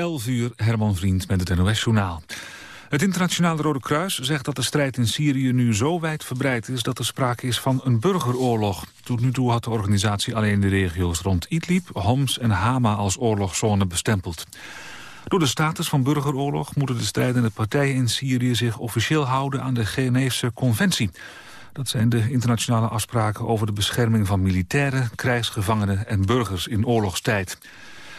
11 uur, Herman Vriend met het NOS-journaal. Het internationale Rode Kruis zegt dat de strijd in Syrië nu zo wijd verbreid is... dat er sprake is van een burgeroorlog. Tot nu toe had de organisatie alleen de regio's rond Idlib, Homs en Hama als oorlogszone bestempeld. Door de status van burgeroorlog moeten de strijdende partijen in Syrië zich officieel houden aan de Geneefse Conventie. Dat zijn de internationale afspraken over de bescherming van militairen, krijgsgevangenen en burgers in oorlogstijd.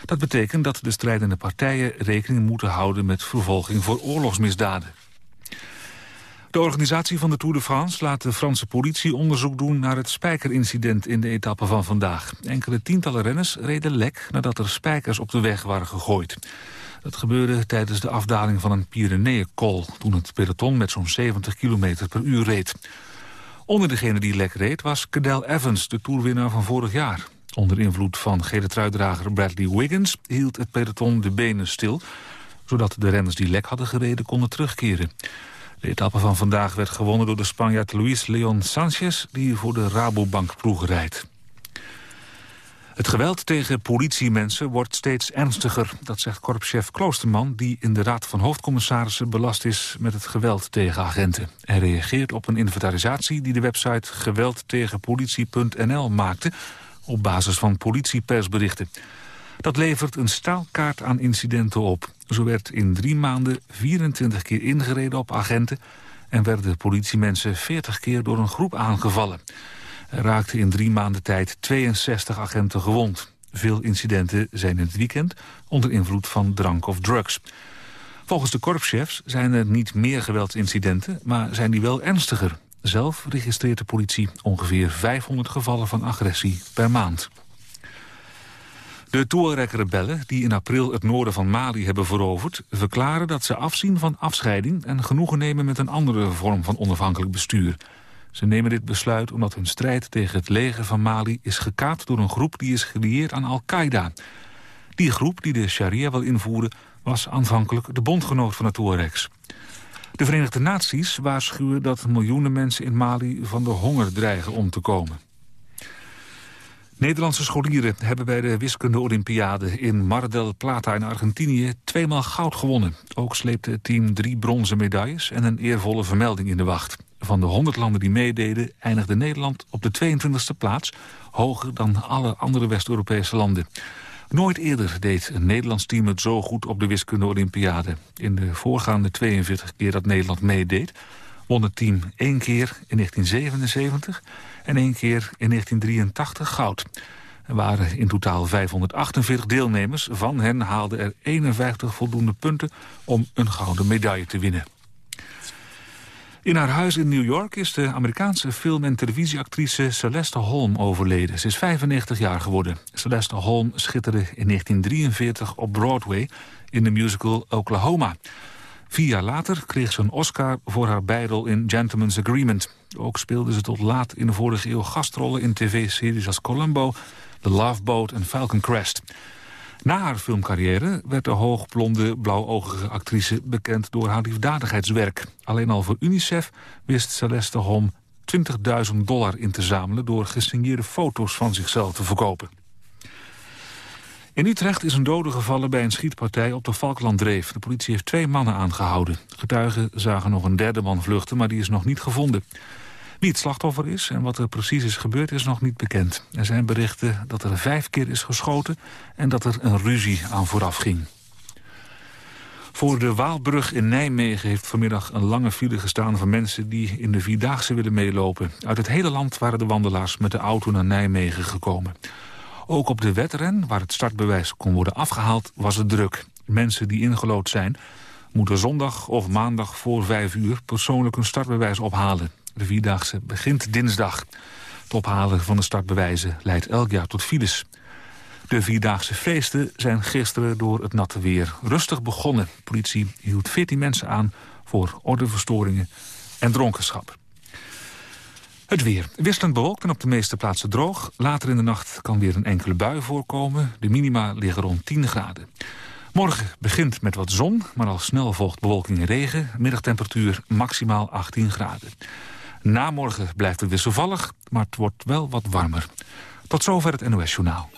Dat betekent dat de strijdende partijen rekening moeten houden met vervolging voor oorlogsmisdaden. De organisatie van de Tour de France laat de Franse politie onderzoek doen naar het spijkerincident in de etappe van vandaag. Enkele tientallen renners reden lek nadat er spijkers op de weg waren gegooid. Dat gebeurde tijdens de afdaling van een Pyreneeënkol... toen het peloton met zo'n 70 km per uur reed. Onder degene die lek reed was Cadel Evans, de toerwinnaar van vorig jaar. Onder invloed van gele truidrager Bradley Wiggins hield het peloton de benen stil... zodat de renners die lek hadden gereden konden terugkeren. De etappe van vandaag werd gewonnen door de Spanjaard Luis Leon Sanchez... die voor de Rabobank ploeg rijdt. Het geweld tegen politiemensen wordt steeds ernstiger. Dat zegt korpschef Kloosterman, die in de Raad van Hoofdcommissarissen belast is met het geweld tegen agenten. Hij reageert op een inventarisatie die de website geweldtegenpolitie.nl maakte op basis van politiepersberichten. Dat levert een staalkaart aan incidenten op. Zo werd in drie maanden 24 keer ingereden op agenten... en werden politiemensen 40 keer door een groep aangevallen. Er raakten in drie maanden tijd 62 agenten gewond. Veel incidenten zijn in het weekend onder invloed van drank of drugs. Volgens de korpschefs zijn er niet meer geweldsincidenten... maar zijn die wel ernstiger. Zelf registreert de politie ongeveer 500 gevallen van agressie per maand. De Tuareg-rebellen, die in april het noorden van Mali hebben veroverd... verklaren dat ze afzien van afscheiding... en genoegen nemen met een andere vorm van onafhankelijk bestuur. Ze nemen dit besluit omdat hun strijd tegen het leger van Mali... is gekaapt door een groep die is gelieerd aan Al-Qaeda. Die groep, die de sharia wil invoeren... was aanvankelijk de bondgenoot van de Tuaregs. De Verenigde Naties waarschuwen dat miljoenen mensen in Mali van de honger dreigen om te komen. Nederlandse scholieren hebben bij de wiskunde-olympiade in Mar del Plata in Argentinië tweemaal goud gewonnen. Ook sleepte het team drie bronzen medailles en een eervolle vermelding in de wacht. Van de 100 landen die meededen eindigde Nederland op de 22e plaats, hoger dan alle andere West-Europese landen. Nooit eerder deed een Nederlands team het zo goed op de wiskunde-olympiade. In de voorgaande 42 keer dat Nederland meedeed... won het team één keer in 1977 en één keer in 1983 goud. Er waren in totaal 548 deelnemers. Van hen haalden er 51 voldoende punten om een gouden medaille te winnen. In haar huis in New York is de Amerikaanse film- en televisieactrice Celeste Holm overleden. Ze is 95 jaar geworden. Celeste Holm schitterde in 1943 op Broadway in de musical Oklahoma. Vier jaar later kreeg ze een Oscar voor haar bijrol in Gentleman's Agreement. Ook speelde ze tot laat in de vorige eeuw gastrollen in tv-series als Columbo, The Love Boat en Falcon Crest. Na haar filmcarrière werd de hoogblonde, blauwogige actrice bekend door haar liefdadigheidswerk. Alleen al voor UNICEF wist Celeste Holm 20.000 dollar in te zamelen... door gesigneerde foto's van zichzelf te verkopen. In Utrecht is een dode gevallen bij een schietpartij op de Falklanddreef. De politie heeft twee mannen aangehouden. Getuigen zagen nog een derde man vluchten, maar die is nog niet gevonden. Wie het slachtoffer is en wat er precies is gebeurd is nog niet bekend. Er zijn berichten dat er vijf keer is geschoten en dat er een ruzie aan vooraf ging. Voor de Waalbrug in Nijmegen heeft vanmiddag een lange file gestaan... van mensen die in de Vierdaagse willen meelopen. Uit het hele land waren de wandelaars met de auto naar Nijmegen gekomen. Ook op de wedren, waar het startbewijs kon worden afgehaald, was het druk. Mensen die ingelood zijn, moeten zondag of maandag voor vijf uur... persoonlijk een startbewijs ophalen. De Vierdaagse begint dinsdag. Het ophalen van de startbewijzen leidt elk jaar tot files. De Vierdaagse feesten zijn gisteren door het natte weer rustig begonnen. De politie hield 14 mensen aan voor ordeverstoringen en dronkenschap. Het weer. Wisselend bewolkt en op de meeste plaatsen droog. Later in de nacht kan weer een enkele bui voorkomen. De minima liggen rond 10 graden. Morgen begint met wat zon, maar al snel volgt bewolking en regen. Middagtemperatuur maximaal 18 graden. Na morgen blijft het wisselvallig, maar het wordt wel wat warmer. Tot zover het NOS Journaal.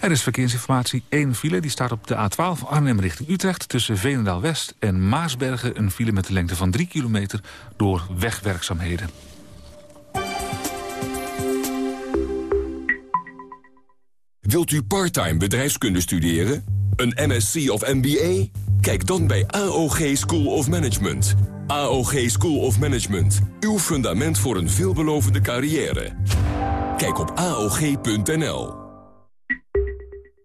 Er is verkeersinformatie. één file die staat op de A12 Arnhem richting Utrecht... tussen Veenendaal-West en Maasbergen. Een file met de lengte van 3 kilometer door wegwerkzaamheden. Wilt u parttime bedrijfskunde studeren? Een MSc of MBA? Kijk dan bij AOG School of Management. AOG School of Management. Uw fundament voor een veelbelovende carrière. Kijk op AOG.nl.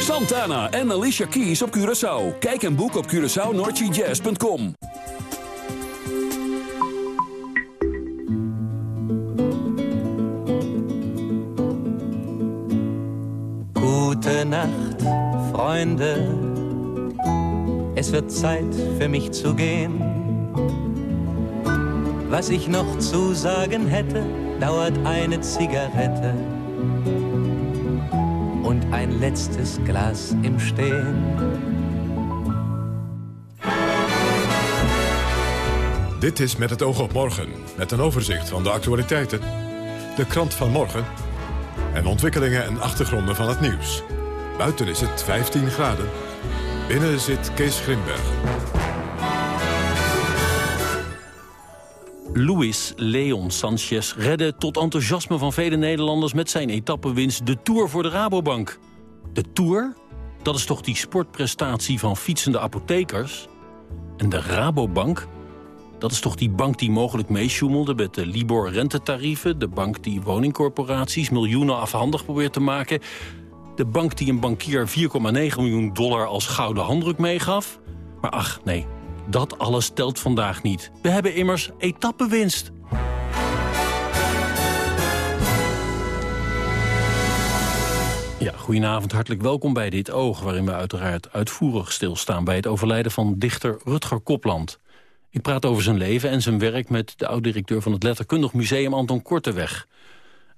Santana en Alicia Keys op Curaçao. Kijk en boek op CuraçaoNoordseaJazz.com. Gute Nacht, Freunde. Es wird Zeit für mich zu gehen. Was ich noch zu sagen hätte, dauert eine Zigarette und ein letztes Glas im Stehen. Dit is Met het oog op morgen, met een overzicht van de actualiteiten, de krant van morgen en ontwikkelingen en achtergronden van het nieuws. Buiten is het 15 graden. Binnen zit Kees Grimberg. Luis Leon Sanchez redde tot enthousiasme van vele Nederlanders... met zijn etappenwinst de Tour voor de Rabobank. De Tour? Dat is toch die sportprestatie van fietsende apothekers? En de Rabobank? Dat is toch die bank die mogelijk meesjoemelde met de Libor-rentetarieven... de bank die woningcorporaties miljoenen afhandig probeert te maken... de bank die een bankier 4,9 miljoen dollar als gouden handdruk meegaf... Maar ach, nee, dat alles telt vandaag niet. We hebben immers etappenwinst. Ja, goedenavond, hartelijk welkom bij Dit Oog... waarin we uiteraard uitvoerig stilstaan bij het overlijden van dichter Rutger Kopland. Ik praat over zijn leven en zijn werk met de oud-directeur van het Letterkundig Museum Anton Korteweg.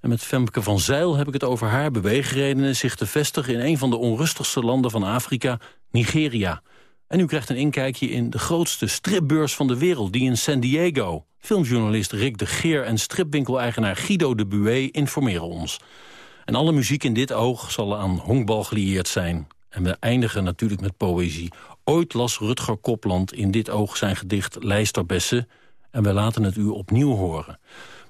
En met Femke van Zeil heb ik het over haar beweegredenen zich te vestigen in een van de onrustigste landen van Afrika, Nigeria... En u krijgt een inkijkje in de grootste stripbeurs van de wereld, die in San Diego. Filmjournalist Rick de Geer en stripwinkeleigenaar Guido de Bué informeren ons. En alle muziek in dit oog zal aan honkbal gelieerd zijn. En we eindigen natuurlijk met poëzie. Ooit las Rutger Kopland in dit oog zijn gedicht Lijsterbessen... en we laten het u opnieuw horen.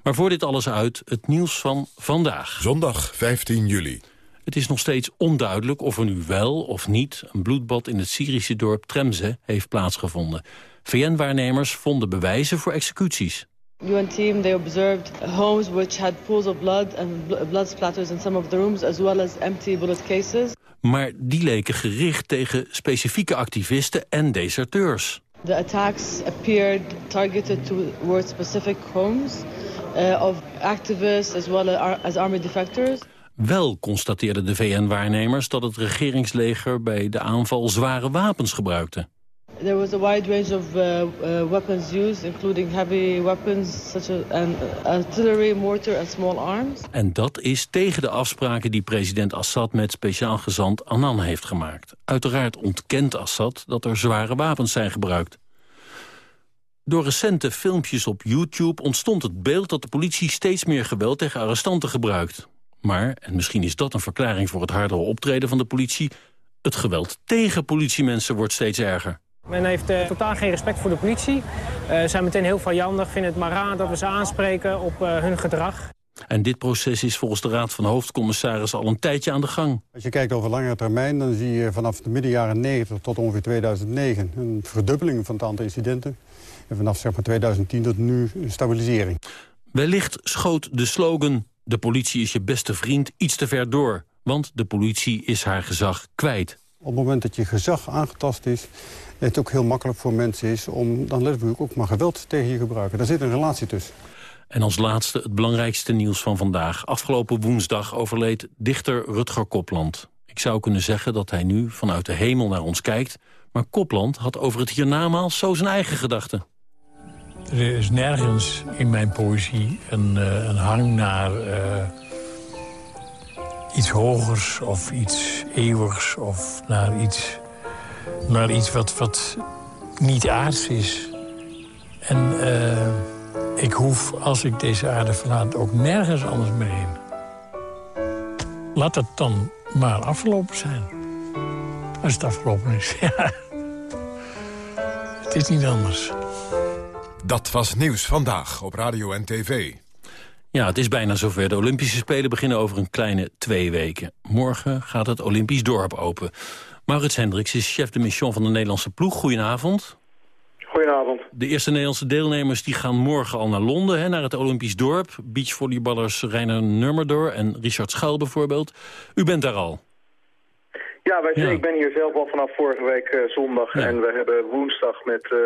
Maar voor dit alles uit, het nieuws van vandaag. Zondag 15 juli. Het is nog steeds onduidelijk of er nu wel of niet... een bloedbad in het Syrische dorp Tremze heeft plaatsgevonden. VN-waarnemers vonden bewijzen voor executies. UN team they observed homes which had pools of blood and blood splatters in some of the rooms as well as empty bullet cases. Maar die leken gericht tegen specifieke activisten en deserteurs. The attacks appeared targeted towards specific homes uh, of activists as well as army defectors. Wel constateerden de VN-waarnemers dat het regeringsleger bij de aanval zware wapens gebruikte. There was a wide range of uh, uh, weapons used, including heavy weapons such as and artillery, mortar and small arms. En dat is tegen de afspraken die president Assad met speciaal gezant Annan heeft gemaakt. Uiteraard ontkent Assad dat er zware wapens zijn gebruikt. Door recente filmpjes op YouTube ontstond het beeld dat de politie steeds meer geweld tegen arrestanten gebruikt. Maar, en misschien is dat een verklaring voor het hardere optreden van de politie... het geweld tegen politiemensen wordt steeds erger. Men heeft uh, totaal geen respect voor de politie. Uh, zijn meteen heel vijandig, vinden het maar raar dat we ze aanspreken op uh, hun gedrag. En dit proces is volgens de Raad van Hoofdcommissarissen al een tijdje aan de gang. Als je kijkt over langere termijn, dan zie je vanaf de midden jaren 90 tot ongeveer 2009... een verdubbeling van het aantal incidenten. En vanaf zeg maar, 2010 tot nu een stabilisering. Wellicht schoot de slogan de politie is je beste vriend iets te ver door. Want de politie is haar gezag kwijt. Op het moment dat je gezag aangetast is... het ook heel makkelijk voor mensen is om dan letterlijk ook maar geweld tegen je gebruiken. Daar zit een relatie tussen. En als laatste het belangrijkste nieuws van vandaag. Afgelopen woensdag overleed dichter Rutger Kopland. Ik zou kunnen zeggen dat hij nu vanuit de hemel naar ons kijkt... maar Kopland had over het hiernamaals zo zijn eigen gedachten. Er is nergens in mijn poëzie een, uh, een hang naar uh, iets hogers of iets eeuwigs... of naar iets, naar iets wat, wat niet aards is. En uh, ik hoef, als ik deze aarde verlaat, ook nergens anders meer heen. Laat het dan maar afgelopen zijn. Als het afgelopen is, ja. Het is niet anders. Dat was Nieuws Vandaag op Radio en TV. Ja, het is bijna zover. De Olympische Spelen beginnen over een kleine twee weken. Morgen gaat het Olympisch dorp open. Maurits Hendricks is chef de mission van de Nederlandse ploeg. Goedenavond. Goedenavond. De eerste Nederlandse deelnemers die gaan morgen al naar Londen, hè, naar het Olympisch dorp. Beachvolleyballers Reiner Nurmerdor en Richard Schuil bijvoorbeeld. U bent daar al. Ja, wij, ja. ik ben hier zelf al vanaf vorige week uh, zondag. Ja. En we hebben woensdag met uh,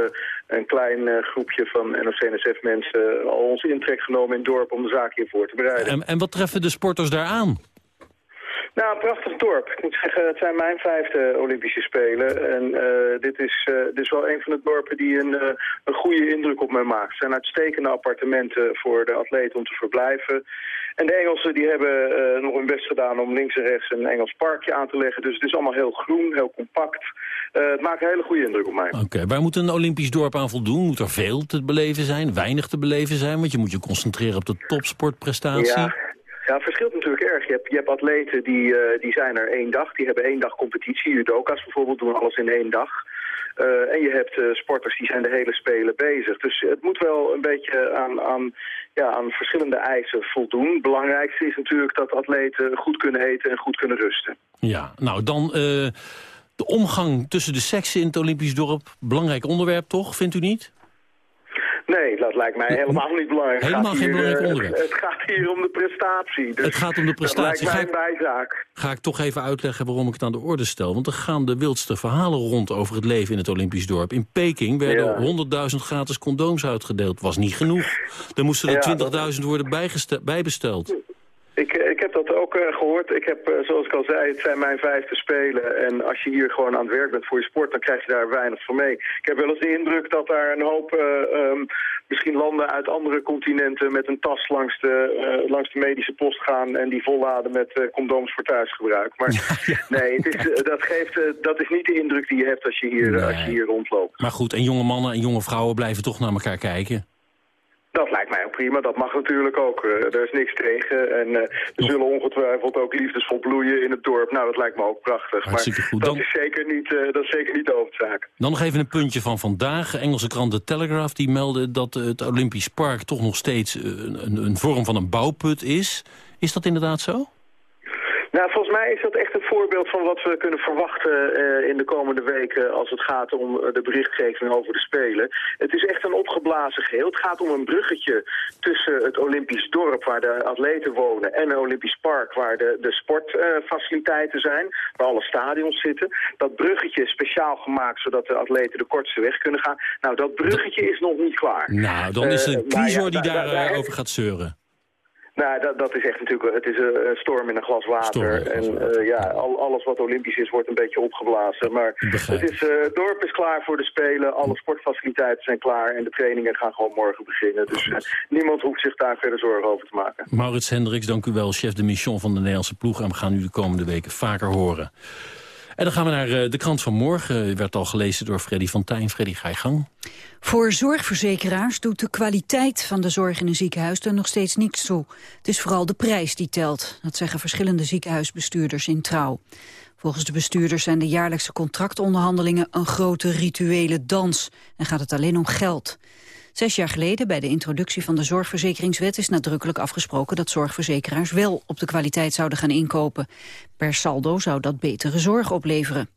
een klein uh, groepje van NOC-NSF-mensen... al onze intrek genomen in het dorp om de zaak hier voor te bereiden. En, en wat treffen de sporters daar aan? Nou, een prachtig dorp. Ik moet zeggen, het zijn mijn vijfde Olympische Spelen. En uh, dit, is, uh, dit is wel een van de dorpen die een, uh, een goede indruk op mij maakt. Het zijn uitstekende appartementen voor de atleten om te verblijven. En de Engelsen die hebben nog hun best gedaan om links en rechts een Engels parkje aan te leggen. Dus het is allemaal heel groen, heel compact. het maakt een hele goede indruk op mij. Oké, okay, waar moet een Olympisch dorp aan voldoen? Moet er veel te beleven zijn, weinig te beleven zijn? Want je moet je concentreren op de topsportprestatie. Ja. Ja, het verschilt natuurlijk erg. Je hebt, je hebt atleten die, uh, die zijn er één dag. Die hebben één dag competitie. Judoka's bijvoorbeeld doen alles in één dag. Uh, en je hebt uh, sporters die zijn de hele spelen bezig. Dus het moet wel een beetje aan, aan, ja, aan verschillende eisen voldoen. Het belangrijkste is natuurlijk dat atleten goed kunnen eten en goed kunnen rusten. Ja, nou dan de omgang tussen de seksen in het Olympisch dorp. Belangrijk onderwerp toch, vindt u niet? Nee, dat lijkt mij helemaal niet belangrijk. Helemaal geen belangrijk onderwerp. Het gaat hier om de prestatie. Dus het gaat om de prestatie. Dat lijkt mij een bijzaak. Ga ik toch even uitleggen waarom ik het aan de orde stel. Want er gaan de wildste verhalen rond over het leven in het Olympisch dorp. In Peking werden ja. 100.000 gratis condooms uitgedeeld. Was niet genoeg. Er moesten er 20.000 ja, worden bijbesteld. Ik, ik heb dat ook uh, gehoord. Ik heb, uh, zoals ik al zei, het zijn mijn vijfde spelen. En als je hier gewoon aan het werk bent voor je sport, dan krijg je daar weinig van mee. Ik heb wel eens de indruk dat daar een hoop, uh, um, misschien landen uit andere continenten... met een tas langs de, langs de medische post gaan en die volladen met condooms voor thuisgebruik. Maar ja, ja. nee, het is, dat, geeft, dat is niet de indruk die je hebt als je hier, nee. als je hier rondloopt. Maar goed, en jonge mannen en jonge vrouwen blijven toch naar elkaar kijken? Dat lijkt mij ook prima. Dat mag natuurlijk ook. Uh, er is niks tegen. En uh, er zullen ongetwijfeld ook liefdesvol bloeien in het dorp. Nou, dat lijkt me ook prachtig. Hartstikke maar goed. Dat, Dan... is zeker niet, uh, dat is zeker niet de hoofdzaak. Dan nog even een puntje van vandaag. Engelse krant The Telegraph die meldde dat het Olympisch Park toch nog steeds een, een vorm van een bouwput is. Is dat inderdaad zo? Nou, volgens mij is dat echt een voorbeeld van wat we kunnen verwachten uh, in de komende weken als het gaat om de berichtgeving over de Spelen. Het is echt een opgeblazen geheel. Het gaat om een bruggetje tussen het Olympisch dorp waar de atleten wonen en een Olympisch park waar de, de sportfaciliteiten zijn, waar alle stadions zitten. Dat bruggetje is speciaal gemaakt zodat de atleten de kortste weg kunnen gaan. Nou, dat bruggetje is nog niet klaar. Nou, dan is het een ja, die daarover daar, daar, gaat zeuren. Nou, dat, dat is echt natuurlijk, het is een storm in een glas water. Storm, en uh, ja, al, alles wat olympisch is wordt een beetje opgeblazen. Maar het, is, uh, het dorp is klaar voor de Spelen, alle sportfaciliteiten zijn klaar... en de trainingen gaan gewoon morgen beginnen. Dus uh, niemand hoeft zich daar verder zorgen over te maken. Maurits Hendricks, dank u wel, chef de mission van de Nederlandse ploeg. En we gaan u de komende weken vaker horen. En dan gaan we naar de krant van morgen. U werd al gelezen door Freddy Fontijn. Freddy, ga je gang. Voor zorgverzekeraars doet de kwaliteit van de zorg in een ziekenhuis er nog steeds niks toe. Het is vooral de prijs die telt. Dat zeggen verschillende ziekenhuisbestuurders in Trouw. Volgens de bestuurders zijn de jaarlijkse contractonderhandelingen een grote rituele dans en gaat het alleen om geld. Zes jaar geleden, bij de introductie van de zorgverzekeringswet... is nadrukkelijk afgesproken dat zorgverzekeraars wel op de kwaliteit zouden gaan inkopen. Per saldo zou dat betere zorg opleveren.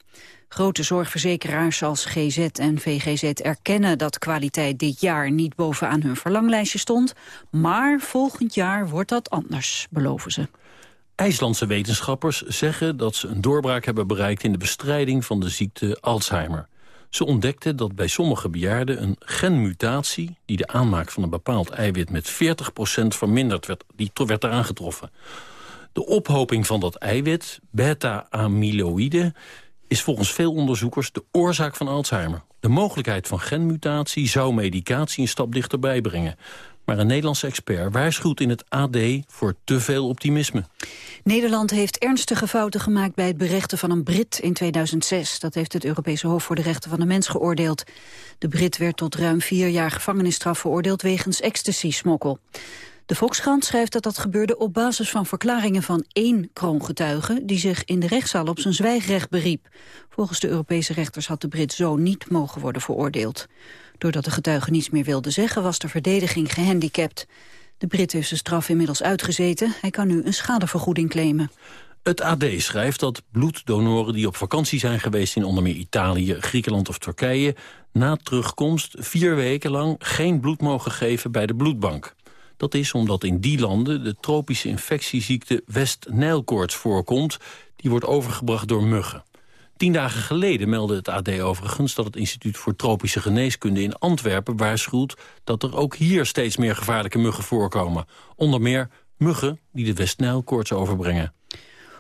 Grote zorgverzekeraars als GZ en VGZ erkennen dat kwaliteit dit jaar niet bovenaan hun verlanglijstje stond. Maar volgend jaar wordt dat anders, beloven ze. IJslandse wetenschappers zeggen dat ze een doorbraak hebben bereikt... in de bestrijding van de ziekte Alzheimer. Ze ontdekten dat bij sommige bejaarden een genmutatie... die de aanmaak van een bepaald eiwit met 40% verminderd werd, die werd eraan getroffen. De ophoping van dat eiwit, beta-amyloïde... is volgens veel onderzoekers de oorzaak van Alzheimer. De mogelijkheid van genmutatie zou medicatie een stap dichterbij brengen. Maar een Nederlandse expert waarschuwt in het AD voor te veel optimisme. Nederland heeft ernstige fouten gemaakt bij het berechten van een Brit in 2006. Dat heeft het Europese Hof voor de Rechten van de Mens geoordeeld. De Brit werd tot ruim vier jaar gevangenisstraf veroordeeld wegens ecstasy-smokkel. De Volkskrant schrijft dat dat gebeurde op basis van verklaringen van één kroongetuige... die zich in de rechtszaal op zijn zwijgrecht beriep. Volgens de Europese rechters had de Brit zo niet mogen worden veroordeeld. Doordat de getuige niets meer wilde zeggen was de verdediging gehandicapt. De Brit heeft zijn straf inmiddels uitgezeten. Hij kan nu een schadevergoeding claimen. Het AD schrijft dat bloeddonoren die op vakantie zijn geweest... in onder meer Italië, Griekenland of Turkije... na terugkomst vier weken lang geen bloed mogen geven bij de bloedbank. Dat is omdat in die landen de tropische infectieziekte West-Nijlkoorts voorkomt. Die wordt overgebracht door muggen. Tien dagen geleden meldde het AD overigens dat het Instituut voor Tropische Geneeskunde in Antwerpen waarschuwt dat er ook hier steeds meer gevaarlijke muggen voorkomen. Onder meer muggen die de West-Nijlkoorts overbrengen.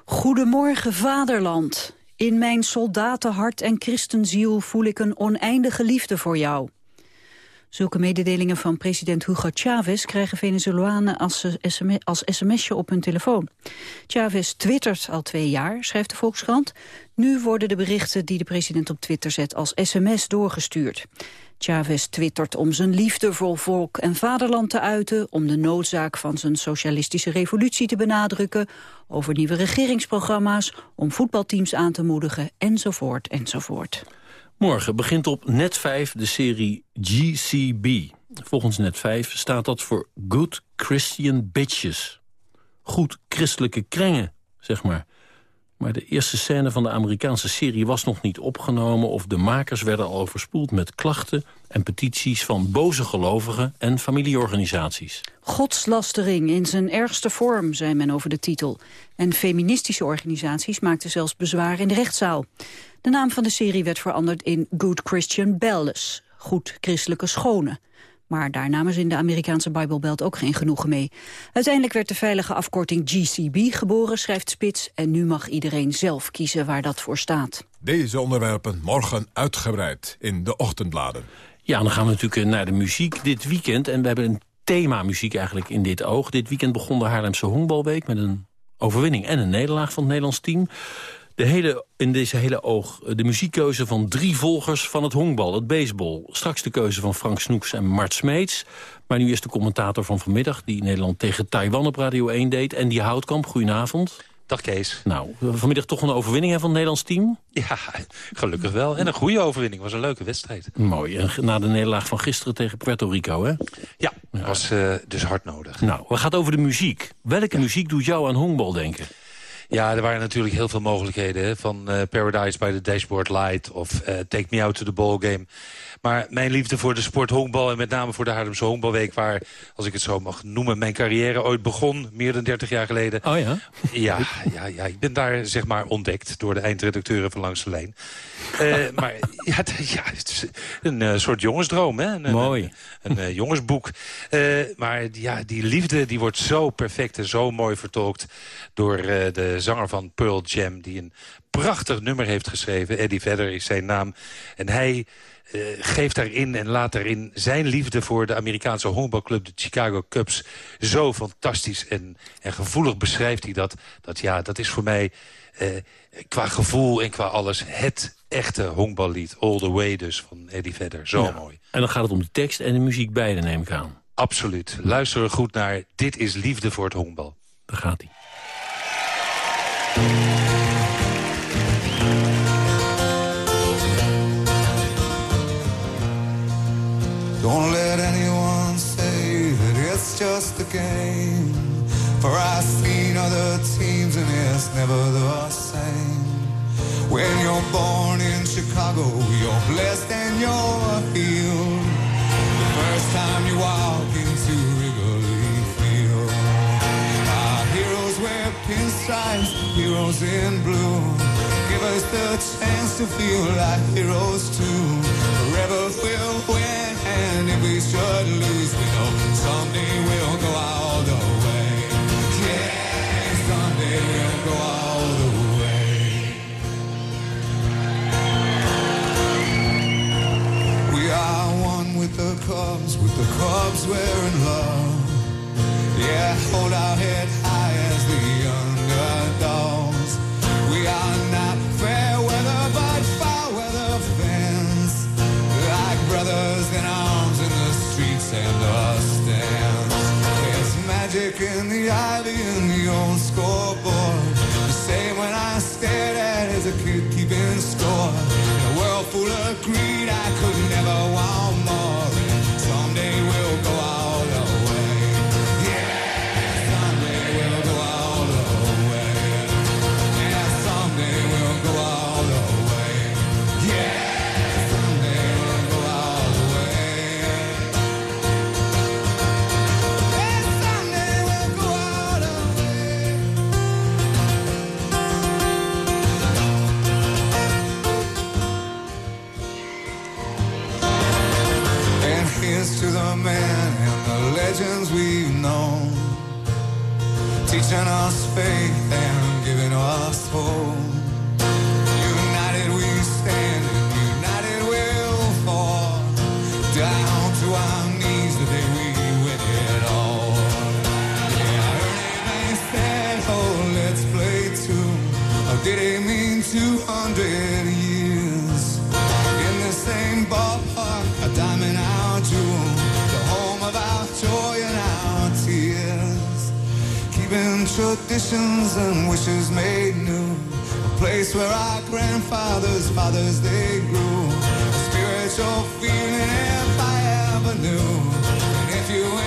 Goedemorgen vaderland. In mijn soldatenhart en christenziel voel ik een oneindige liefde voor jou. Zulke mededelingen van president Hugo Chavez krijgen Venezolanen als, sms, als sms'je op hun telefoon. Chavez twittert al twee jaar, schrijft de Volkskrant. Nu worden de berichten die de president op Twitter zet als sms doorgestuurd. Chavez twittert om zijn liefde voor volk en vaderland te uiten... om de noodzaak van zijn socialistische revolutie te benadrukken... over nieuwe regeringsprogramma's, om voetbalteams aan te moedigen, enzovoort, enzovoort. Morgen begint op Net 5 de serie GCB. Volgens Net 5 staat dat voor Good Christian Bitches. Goed christelijke krengen, zeg maar. Maar de eerste scène van de Amerikaanse serie was nog niet opgenomen... of de makers werden al overspoeld met klachten en petities... van boze gelovigen en familieorganisaties. Godslastering in zijn ergste vorm, zei men over de titel. En feministische organisaties maakten zelfs bezwaar in de rechtszaal. De naam van de serie werd veranderd in Good Christian Bells, goed christelijke schone. Maar daar namen ze in de Amerikaanse Bijbelbelt ook geen genoegen mee. Uiteindelijk werd de veilige afkorting GCB geboren, schrijft Spits... en nu mag iedereen zelf kiezen waar dat voor staat. Deze onderwerpen morgen uitgebreid in de ochtendbladen. Ja, dan gaan we natuurlijk naar de muziek dit weekend. En we hebben een thema muziek eigenlijk in dit oog. Dit weekend begon de Haarlemse Honkbalweek... met een overwinning en een nederlaag van het Nederlands team de hele, in deze hele oog eh, de muziekkeuze van drie volgers van het honkbal, het baseball. Straks de keuze van Frank Snoeks en Mart Smeets. Maar nu is de commentator van vanmiddag die Nederland tegen Taiwan op Radio 1 deed. En die Houtkamp, goedenavond. Dag Kees. Nou, vanmiddag toch een overwinning hè, van het Nederlands team? Ja, gelukkig wel. En een goede overwinning. was een leuke wedstrijd. Mooi. En na de nederlaag van gisteren tegen Puerto Rico, hè? Ja, dat was uh, dus hard nodig. Nou, we gaan over de muziek. Welke muziek doet jou aan honkbal denken? Ja, er waren natuurlijk heel veel mogelijkheden. Van uh, Paradise by the Dashboard Light of uh, Take Me Out to the Ball Game. Maar mijn liefde voor de sport honkbal en met name voor de Haarlemse Honkbalweek... waar, als ik het zo mag noemen, mijn carrière ooit begon, meer dan 30 jaar geleden. Oh ja? Ja, ja, ja ik ben daar zeg maar ontdekt door de eindredacteuren van Langs de Lijn. Uh, maar ja, ja, het is een uh, soort jongensdroom, hè? Een, Mooi. Een, een uh, jongensboek. maar ja, die liefde die wordt zo perfect en zo mooi vertolkt... door de zanger van Pearl Jam, die een prachtig nummer heeft geschreven. Eddie Vedder is zijn naam. En hij uh, geeft daarin en laat daarin zijn liefde voor de Amerikaanse honkbalclub, de Chicago Cubs, zo fantastisch en, en gevoelig beschrijft hij dat. Dat ja, dat is voor mij uh, qua gevoel en qua alles het echte honkballied. All the Way dus, van Eddie Vedder. Zo ja. mooi. En dan gaat het om de tekst en de muziek beide, neem ik aan. Absoluut. Luister er goed naar. Dit is liefde voor het honkbal. Daar gaat hij. Game. For I've seen other teams and it's never the same. When you're born in Chicago, you're blessed and you're healed. The first time you walk into Wrigley Field, our heroes wear pins stripes, heroes in blue. Give us the chance to feel like heroes too. Forever we'll win, and if we should lose, we know someday we'll go all the way. Yeah, someday we'll go all the way. We are one with the Cubs, with the Cubs wearing love. Yeah, hold our head high as the underdogs. Ivy old scoreboard. The same when I stared at as a kid teaching us faith and giving us hope. Traditions and wishes made new, a place where our grandfathers, fathers, they grew. A spiritual feeling if I ever knew. And if you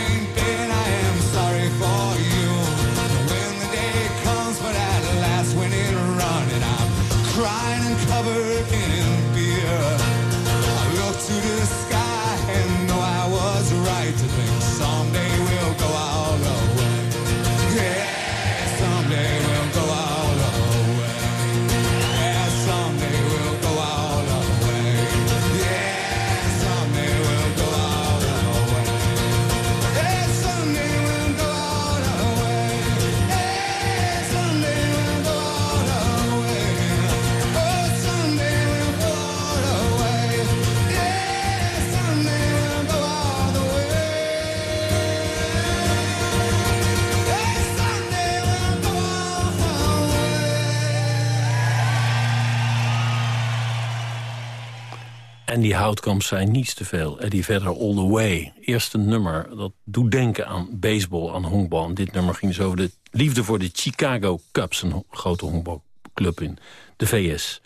die houtkamps zijn niets te veel. Eddie Vedder All The Way. Eerste nummer, dat doet denken aan baseball, aan honkbal. En dit nummer ging dus over de liefde voor de Chicago Cubs. Een grote honkbalclub in de VS.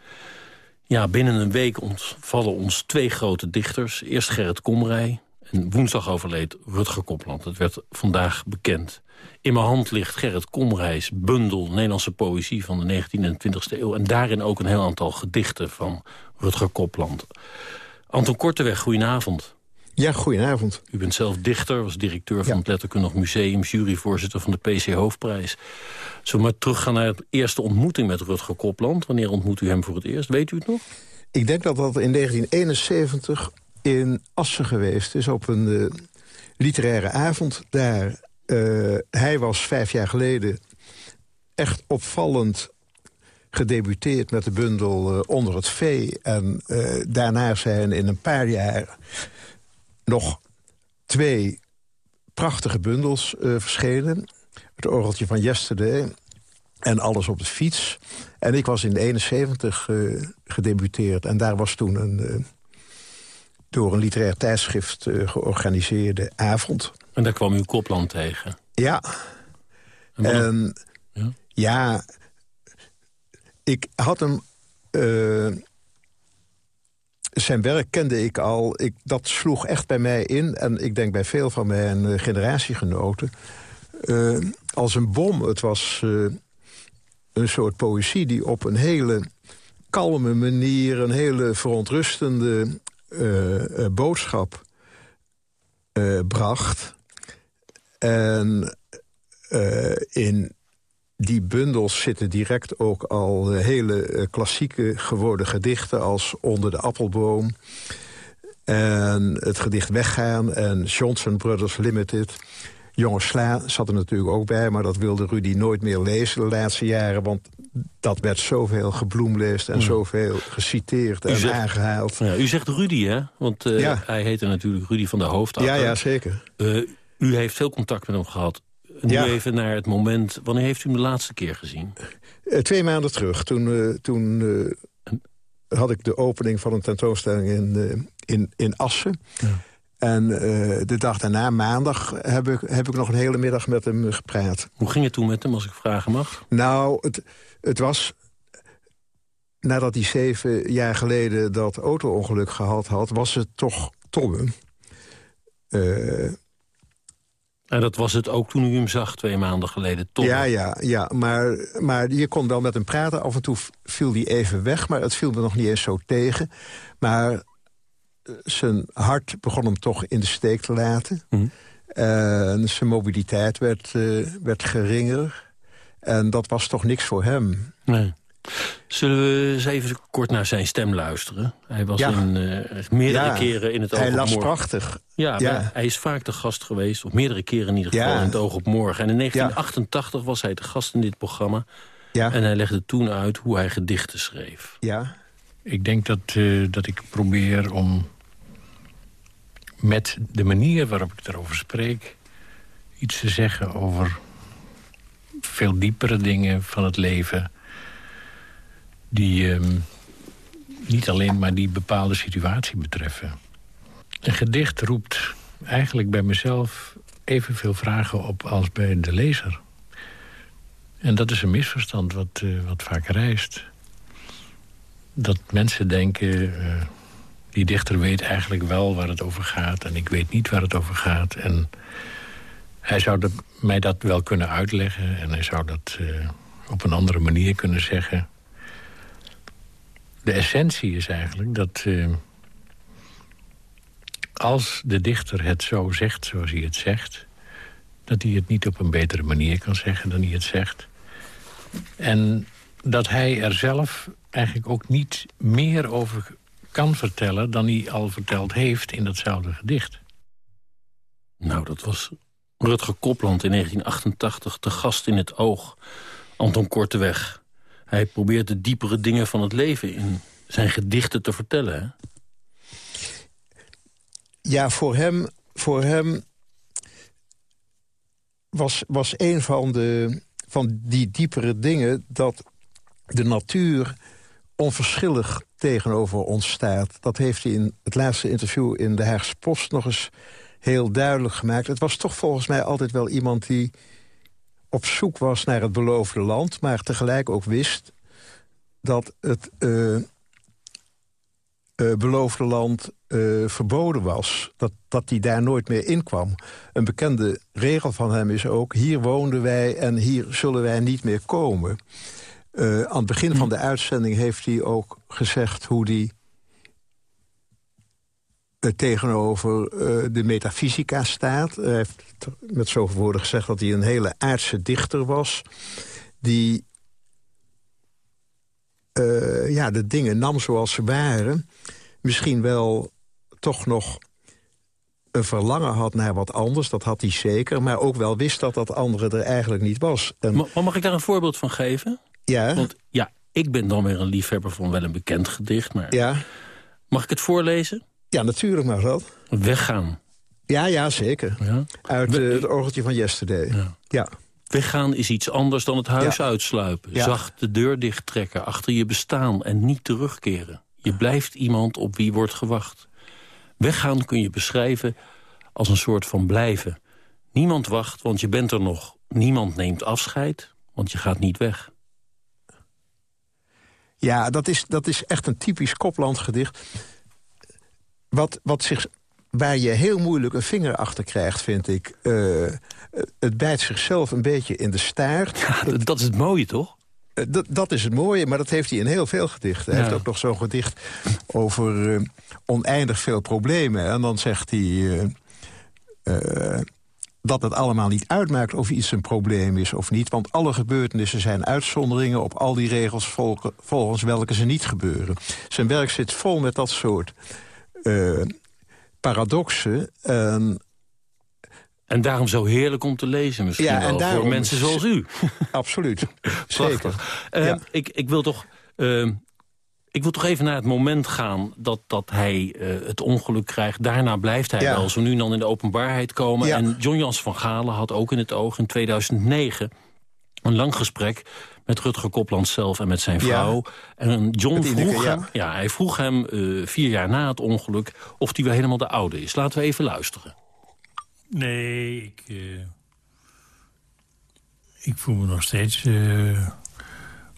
Ja, binnen een week ontvallen ons twee grote dichters. Eerst Gerrit Komrij en woensdag overleed Rutger Kopland. Dat werd vandaag bekend. In mijn hand ligt Gerrit Komrijs bundel Nederlandse poëzie van de 19e en 20e eeuw. En daarin ook een heel aantal gedichten van Rutger Kopland. Anton Korteweg, goedenavond. Ja, goedenavond. U bent zelf dichter, was directeur van het Letterkundig Museum... juryvoorzitter van de PC Hoofdprijs. Zullen we maar teruggaan naar de eerste ontmoeting met Rutger Kopland? Wanneer ontmoet u hem voor het eerst? Weet u het nog? Ik denk dat dat in 1971 in Assen geweest is... op een eh, literaire avond daar. Eh, hij was vijf jaar geleden echt opvallend gedebuteerd met de bundel eh, Onder het Vee. En eh, daarna zijn in een paar jaar nog twee prachtige bundels eh, verschenen. Het orgeltje van Yesterday en Alles op de fiets. En ik was in 71 eh, gedebuteerd. En daar was toen een door een literair tijdschrift georganiseerde avond. En daar kwam u Kopland tegen? Ja. En, ja? Ik had hem... eh, zijn werk kende ik al. Ik, dat sloeg echt bij mij in. En ik denk bij veel van mijn eh, generatiegenoten. eh, als een bom. Het was een soort poëzie die op een hele kalme manier... een hele verontrustende boodschap bracht. En in die bundels zitten direct ook al hele klassieke geworden gedichten... als Onder de Appelboom en het gedicht Weggaan en Johnson Brothers Limited... Jonge Sla zat er natuurlijk ook bij, maar dat wilde Rudy nooit meer lezen de laatste jaren. Want dat werd zoveel gebloemleest en zoveel geciteerd en zegt, aangehaald. Ja, u zegt Rudy, hè? Want uh, ja. hij heette natuurlijk Rudy van der Hoofd. Ja, ja, zeker. Uh, u heeft veel contact met hem gehad. Nu ja. even naar het moment, wanneer heeft u hem de laatste keer gezien? Uh, twee maanden terug. Toen, toen had ik de opening van een tentoonstelling in, in, in Assen. Ja. En uh, de dag daarna, maandag, heb ik, heb ik nog een hele middag met hem gepraat. Hoe ging het toen met hem, als ik vragen mag? Nou, het, het was... Nadat hij zeven jaar geleden dat auto-ongeluk gehad had... was het toch tobben. Uh, en dat was het ook toen u hem zag twee maanden geleden, toch? Ja, ja, ja. Maar, maar je kon wel met hem praten. Af en toe viel hij even weg, maar het viel me nog niet eens zo tegen. Maar zijn hart begon hem toch in de steek te laten. Mm. En zijn mobiliteit werd, uh, werd geringer. En dat was toch niks voor hem. Nee. Zullen we eens even kort naar zijn stem luisteren? Hij was ja. in, uh, meerdere ja, keren in het oog Hij op las morgen. prachtig. Ja, Ja. hij is vaak de gast geweest, of meerdere keren in ieder geval, Ja. in het oog op morgen. En in 1988 was hij de gast in dit programma. Ja. En hij legde toen uit hoe hij gedichten schreef. Ja. Ik denk dat, eh, dat ik probeer om met de manier waarop ik erover spreek... iets te zeggen over veel diepere dingen van het leven... die ehm, niet alleen maar die bepaalde situatie betreffen. Een gedicht roept eigenlijk bij mezelf evenveel vragen op als bij de lezer. En dat is een misverstand wat, eh, wat vaak reist. Dat mensen denken... eh, die dichter weet eigenlijk wel waar het over gaat... en ik weet niet waar het over gaat. En hij zou mij dat wel kunnen uitleggen... en hij zou dat eh, op een andere manier kunnen zeggen. De essentie is eigenlijk dat... eh, als de dichter het zo zegt zoals hij het zegt... dat hij het niet op een betere manier kan zeggen dan hij het zegt. En dat hij er zelf eigenlijk ook niet meer over kan vertellen... dan hij al verteld heeft in datzelfde gedicht. Nou, dat was Rutger Kopland in 1988 te gast in het oog. Anton Korteweg. Hij probeert de diepere dingen van het leven in zijn gedichten te vertellen. Ja, voor hem, voor hem was, was een van, de, van die diepere dingen... dat de natuur onverschillig tegenover ons staat. Dat heeft hij in het laatste interview in de Haagse Post nog eens heel duidelijk gemaakt. Het was toch volgens mij altijd wel iemand die op zoek was naar het beloofde land... maar tegelijk ook wist dat het uh, uh, beloofde land uh, verboden was. Dat, dat hij daar nooit meer in kwam. Een bekende regel van hem is ook... hier woonden wij en hier zullen wij niet meer komen. Aan het begin van de uitzending heeft hij ook gezegd... hoe hij tegenover uh, de metafysica staat. Hij heeft met zoveel woorden gezegd dat hij een hele aardse dichter was... die ja, de dingen nam zoals ze waren. Misschien wel toch nog een verlangen had naar wat anders, dat had hij zeker... maar ook wel wist dat dat andere er eigenlijk niet was. En... Maar mag ik daar een voorbeeld van geven? Ja. Want ja, ik ben dan weer een liefhebber van wel een bekend gedicht. Maar ja. Mag ik het voorlezen? Ja, natuurlijk mag dat. Weggaan. Ja, ja, zeker. Ja. Uit uh, het orgeltje van Yesterday. Ja. ja. Weggaan is iets anders dan het huis ja. uitsluipen. Zacht de deur dichttrekken, achter je bestaan en niet terugkeren. Je blijft iemand op wie wordt gewacht. Weggaan kun je beschrijven als een soort van blijven. Niemand wacht, want je bent er nog. Niemand neemt afscheid, want je gaat niet weg. Ja, dat is, dat is echt een typisch Koplandgedicht. Wat, wat zich, waar je heel moeilijk een vinger achter krijgt, vind ik. Uh, het bijt zichzelf een beetje in de staart. Ja, dat, is het mooie, toch? Dat, dat is het mooie, maar dat heeft hij in heel veel gedichten. Hij ja. heeft ook nog zo'n gedicht over uh, oneindig veel problemen. En dan zegt hij... Uh, dat het allemaal niet uitmaakt of iets een probleem is of niet. Want alle gebeurtenissen zijn uitzonderingen op al die regels volgens welke ze niet gebeuren. Zijn werk zit vol met dat soort uh, paradoxen. en daarom zo heerlijk om te lezen misschien ja, en wel, voor mensen zoals u. Absoluut, zeker. Uh, ik, ik wil toch... Uh, ik wil toch even naar het moment gaan dat, dat hij uh, het ongeluk krijgt. Daarna blijft hij wel zo nu dan in de openbaarheid komen. En John Jans van Galen had ook in het oog in 2009 een lang gesprek met Rutger Kopland zelf en met zijn vrouw. En John vroeg hem, ja. hij vroeg hem uh, vier jaar na het ongeluk... of hij weer helemaal de oude is. Laten we even luisteren. Nee, ik, uh, ik voel me nog steeds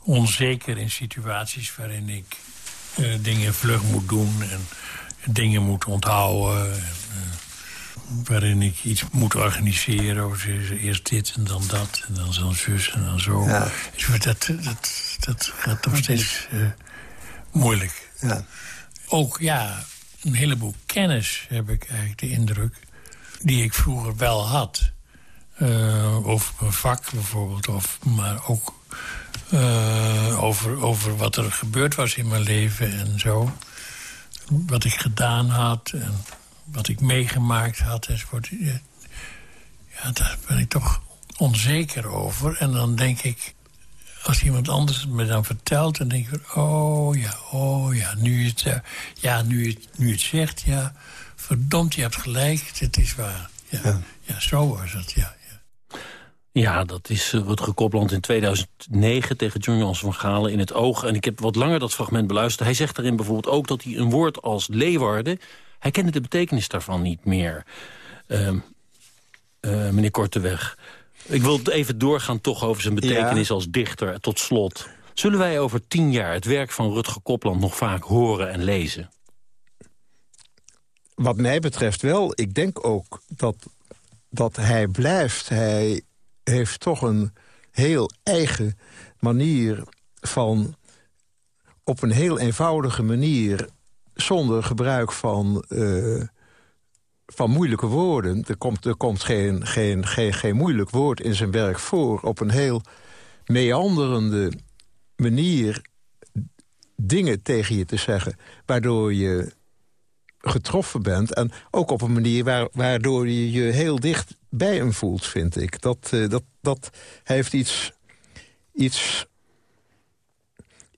onzeker in situaties waarin ik uh, dingen vlug moet doen en dingen moet onthouden. En, uh, waarin ik iets moet organiseren. Of eerst dit en dan dat en dan zo'n zus en dan zo. Ja. Dus dat, dat, dat gaat nog steeds uh, moeilijk. Ja. Ook ja, een heleboel kennis heb ik eigenlijk de indruk... die ik vroeger wel had. Uh, over mijn vak bijvoorbeeld, of, maar ook uh, over, over wat er gebeurd was in mijn leven en zo. Wat ik gedaan had en wat ik meegemaakt had enzovoort. Ja, daar ben ik toch onzeker over. En dan denk ik, als iemand anders me dan vertelt... dan denk ik, oh ja, oh ja, nu het, uh, ja, nu het, nu het zegt, ja... verdomd, je hebt gelijk, het is waar. Ja, ja. ja zo was het, ja. Ja, dat is uh, Rutger Kopland in 2009 tegen John Jans van Galen in het oog. En ik heb wat langer dat fragment beluisterd. Hij zegt daarin bijvoorbeeld ook dat hij een woord als Leeuwarden... hij kende de betekenis daarvan niet meer. Uh, uh, meneer Korteweg, ik wil even doorgaan toch over zijn betekenis als dichter. Tot slot, zullen wij over tien jaar het werk van Rutger Kopland... nog vaak horen en lezen? Wat mij betreft wel. Ik denk ook dat, dat hij blijft. Hij heeft toch een heel eigen manier van... op een heel eenvoudige manier, zonder gebruik van, uh, van moeilijke woorden... er komt, er komt geen, geen, geen, geen moeilijk woord in zijn werk voor... op een heel meanderende manier dingen tegen je te zeggen... waardoor je getroffen bent. En ook op een manier waar, waardoor je je heel dicht bij hem voelt, vind ik. Dat, uh, dat, dat heeft iets, iets,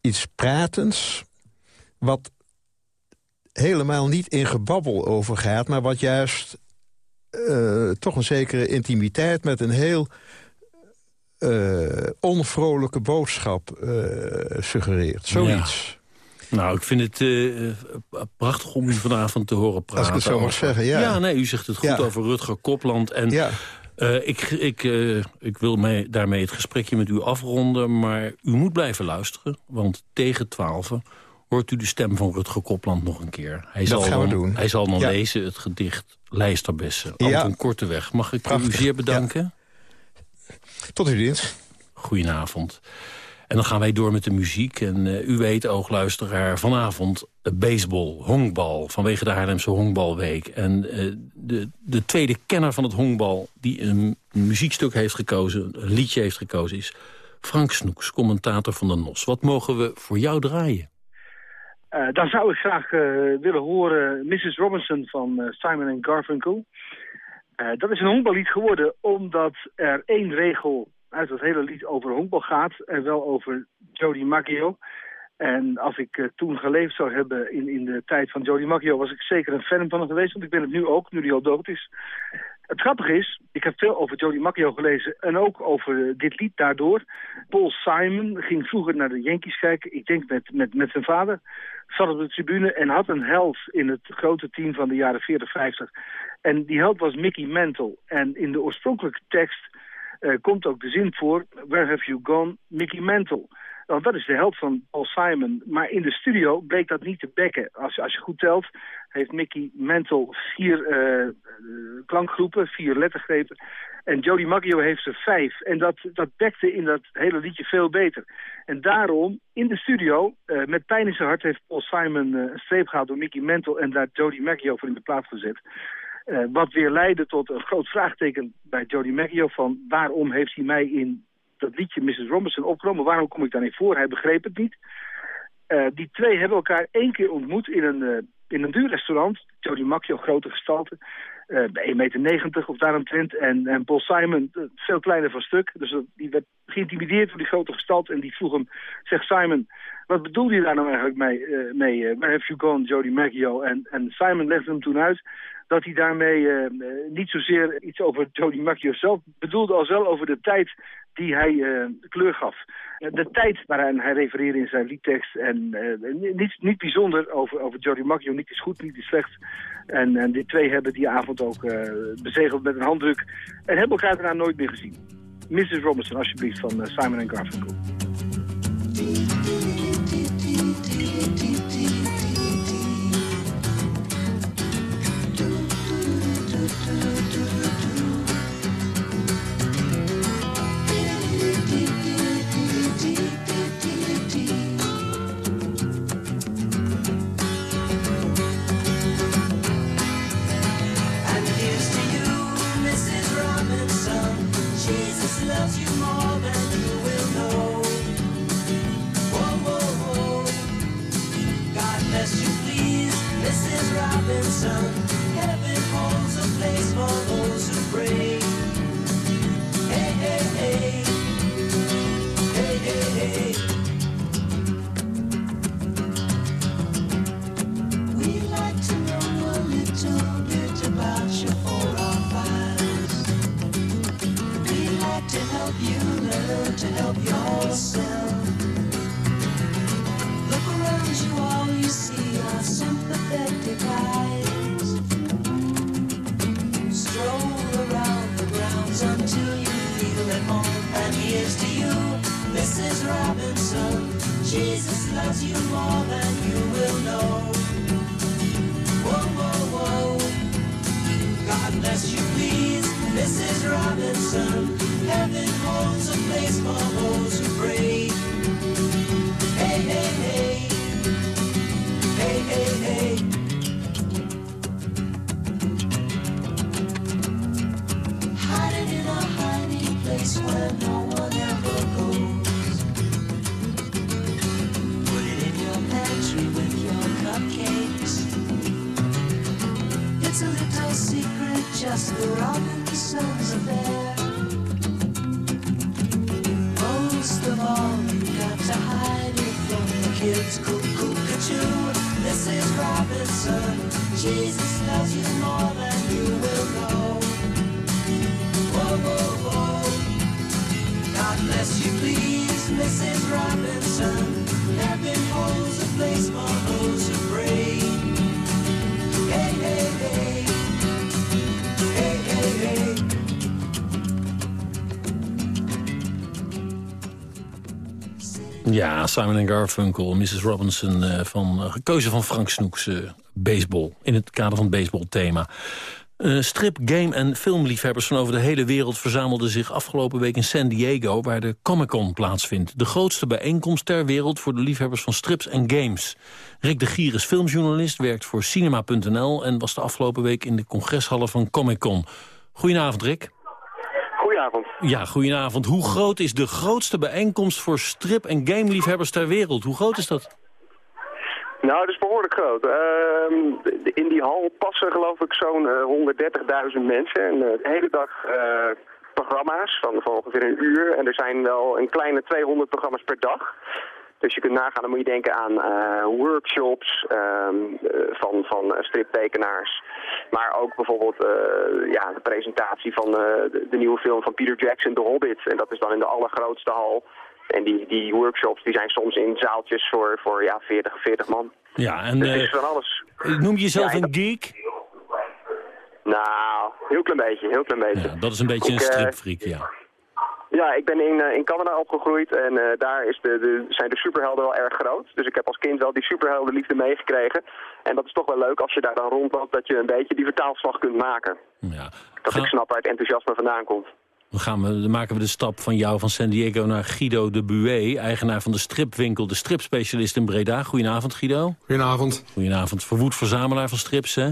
iets pratends... wat helemaal niet in gebabbel overgaat... maar wat juist uh, toch een zekere intimiteit... met een heel uh, onvrolijke boodschap suggereert. Zoiets. Nou, ik vind het prachtig om u vanavond te horen praten. Als ik het zo mag zeggen, ja. Ja, nee, u zegt het goed over Rutger Kopland. En ja. Uh, ik, ik, uh, ik wil mee, daarmee het gesprekje met u afronden, maar u moet blijven luisteren. Want tegen twaalf hoort u de stem van Rutger Kopland nog een keer. Hij Dat zal gaan we dan, doen. Hij zal dan lezen het gedicht Lijsterbessen. Ja. Anton Korteweg. Mag ik Prachtig. u zeer bedanken? Tot uw dienst. Goedenavond. En dan gaan wij door met de muziek. En uh, u weet, oogluisteraar, vanavond uh, baseball, honkbal... vanwege de Haarlemse honkbalweek. En uh, de, de tweede kenner van het honkbal die een muziekstuk heeft gekozen... een liedje heeft gekozen, is Frank Snoeks, commentator van de NOS. Wat mogen we voor jou draaien? Dan zou ik graag willen horen Mrs. Robinson van Simon Garfunkel. dat is een honkballied geworden omdat er één regel uit het hele lied over honkbal gaat. En wel over Jody Maggio. En als ik uh, toen geleefd zou hebben in, in de tijd van Jody Maggio... was ik zeker een fan van hem geweest, want ik ben het nu ook, nu hij al dood is. Het grappige is, ik heb veel over Jody Maggio gelezen... en ook over dit lied daardoor. Paul Simon ging vroeger naar de Yankees kijken, ik denk met, met, met zijn vader. Zat op de tribune en had een held in het grote team van de jaren 40, 50. En die held was Mickey Mantle. En in de oorspronkelijke tekst uh, komt ook de zin voor... Where have you gone, Mickey Mantle? Want dat is de held van Paul Simon. Maar in de studio bleek dat niet te bekken. Als, als je goed telt, heeft Mickey Mantle vier uh, klankgroepen, vier lettergrepen. En Jody Maggio heeft er vijf. En dat, dat bekte in dat hele liedje veel beter. En daarom, in de studio, uh, met pijn in zijn hart... heeft Paul Simon een streep gehaald door Mickey Mantle... en daar Jody Maggio voor in de plaats gezet. Uh, wat weer leidde tot een groot vraagteken bij Jody Maggio van waarom heeft hij mij in dat liedje Mrs. Robinson opgenomen? Waarom kom ik daar niet voor? Hij begreep het niet. Die twee hebben elkaar één keer ontmoet in een, in een duur restaurant. Jody Macchio, grote gestalte, uh, 1,90 meter of daaromtrent. En, en Paul Simon, veel kleiner van stuk. Dus die werd geïntimideerd door die grote gestalte. En die vroeg hem, zegt Simon, wat bedoel je daar nou eigenlijk mee? mee where have you gone, Jody Macchio? En, en Simon legde hem toen uit dat hij daarmee uh, niet zozeer iets over Jody Macchio zelf bedoelde... als wel over de tijd die hij uh, kleur gaf. De tijd waaraan hij refereerde in zijn liedtekst... en uh, niet, niet bijzonder over, over Jody Macchio, niet is goed, niet is slecht. En, en die twee hebben die avond ook bezegeld met een handdruk... en hebben elkaar daarna nooit meer gezien. Mrs. Robinson, alsjeblieft, van Simon Garfunkel. just the Robinson's are there. Most of all, you got to hide it from the kids. Cuckoo, this is Robinson. Jesus loves you more than you will know. Whoa, whoa, whoa. God bless you, please, Mrs. Robinson. Heaven holds a place for those who pray. Hey, hey, hey. Ja, Simon Garfunkel, Mrs. Robinson, uh, van uh, keuze van Frank Snoeks, uh, baseball. In het kader van het baseballthema. strip, game en filmliefhebbers van over de hele wereld... verzamelden zich afgelopen week in San Diego... waar de Comic-Con plaatsvindt. De grootste bijeenkomst ter wereld voor de liefhebbers van strips en games. Rick de Gier is filmjournalist, werkt voor Cinema.nl... en was de afgelopen week in de congreshallen van Comic-Con. Goedenavond, Rick. Ja, goedenavond. Hoe groot is de grootste bijeenkomst voor strip- en gameliefhebbers ter wereld? Hoe groot is dat? Nou, dat is behoorlijk groot. Uh, in die hal passen geloof ik zo'n uh, 130.000 mensen. En uh, de hele dag uh, programma's van, van ongeveer een uur. En er zijn wel een kleine 200 programma's per dag. Dus je kunt nagaan, dan moet je denken aan uh, workshops um, uh, van, van striptekenaars. Maar ook bijvoorbeeld ja, de presentatie van de, de, nieuwe film van Peter Jackson, The Hobbit. En dat is dan in de allergrootste hal. En die, die workshops die zijn soms in zaaltjes voor, voor ja, 40, 40 man. Ja, en dus is van alles. noem je jezelf ja, een geek? Nou, heel klein beetje, heel klein beetje. Ja, dat is een beetje ik, een stripfreak, ja. Ja, ik ben in, uh, in Canada opgegroeid en uh, daar is de, de, zijn de superhelden wel erg groot. Dus ik heb als kind wel die superheldenliefde meegekregen. En dat is toch wel leuk als je daar dan rondloopt dat je een beetje die vertaalslag kunt maken. Ja. Dat Ga... ik snap waar het enthousiasme vandaan komt. Dan, gaan we, dan maken we de stap van jou van San Diego naar Guido de Bué, eigenaar van de stripwinkel, de stripspecialist in Breda. Goedenavond Guido. Goedenavond. Goedenavond. Verwoed verzamelaar van strips, hè?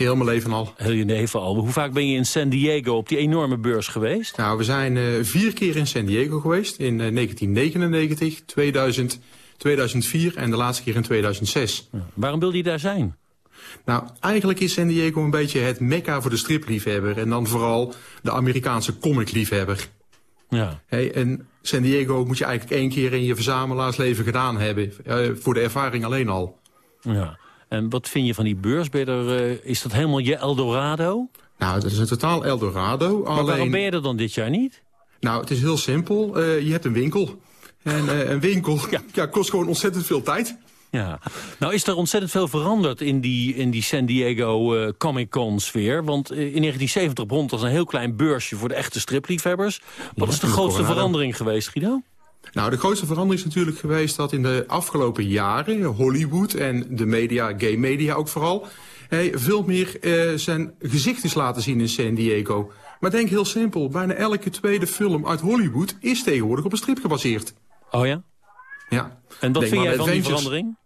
Heel mijn leven al. Heel je leven al. Hoe vaak ben je in San Diego op die enorme beurs geweest? Nou, we zijn uh, vier keer in San Diego geweest. In uh, 1999, 2000, 2004 en de laatste keer in 2006. Ja. Waarom wilde je daar zijn? Nou, eigenlijk is San Diego een beetje het mekka voor de stripliefhebber. En dan vooral de Amerikaanse comicliefhebber. Ja. Hey, en San Diego moet je eigenlijk één keer in je verzamelaarsleven gedaan hebben. Uh, voor de ervaring alleen al. Ja. En wat vind je van die beurs? Er, uh, is dat helemaal je Eldorado? Nou, dat is een totaal Eldorado. Maar alleen... waarom ben je er dan dit jaar niet? Nou, het is heel simpel. Uh, je hebt een winkel. En uh, een winkel ja. ja. kost gewoon ontzettend veel tijd. Ja, nou is er ontzettend veel veranderd in die, in die San Diego uh, Comic-Con-sfeer. Want in 1970 begon het als een heel klein beursje voor de echte stripliefhebbers. Wat ja, is de grootste verandering geweest, Guido? Nou, de grootste verandering is natuurlijk geweest dat in de afgelopen jaren... Hollywood en de media, gay media ook vooral... Hey, veel meer uh, zijn gezicht is laten zien in San Diego. Maar denk heel simpel, bijna elke tweede film uit Hollywood... is tegenwoordig op een strip gebaseerd. Oh ja? Ja. En wat vind jij van die verandering?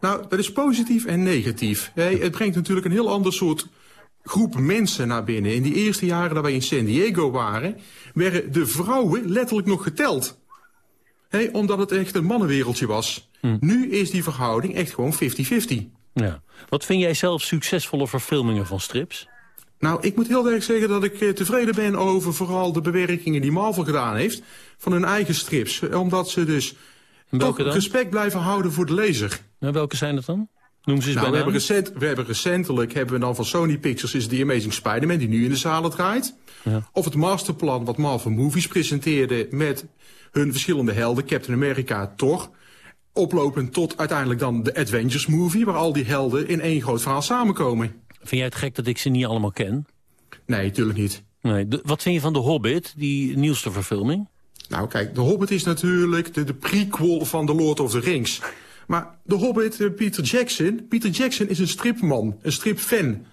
Nou, dat is positief en negatief. Hey, het brengt natuurlijk een heel ander soort groep mensen naar binnen. In die eerste jaren dat wij in San Diego waren... werden de vrouwen letterlijk nog geteld. Hey, omdat het echt een mannenwereldje was. Hm. Nu is die verhouding echt gewoon 50-50. Ja. Wat vind jij zelf succesvolle verfilmingen van strips? Nou, ik moet heel erg zeggen dat ik tevreden ben over vooral de bewerkingen die Marvel gedaan heeft... van hun eigen strips. Omdat ze dus toch respect blijven houden voor de lezer. Nou, welke zijn dat dan? Noem ze eens nou, bij we hebben, recent, we hebben recentelijk hebben we dan van Sony Pictures is The Amazing Spider-Man... die nu in de zalen draait. Ja. Of het masterplan wat Marvel Movies presenteerde... met hun verschillende helden, Captain America, Thor... oplopend tot uiteindelijk dan de Avengers movie... waar al die helden in één groot verhaal samenkomen. Vind jij het gek dat ik ze niet allemaal ken? Nee, natuurlijk niet. Nee. De, wat vind je van The Hobbit, die nieuwste verfilming? Nou kijk, The Hobbit is natuurlijk de, de prequel van The Lord of the Rings... Maar de Hobbit, Peter Jackson, Peter Jackson is een stripman, een stripfan.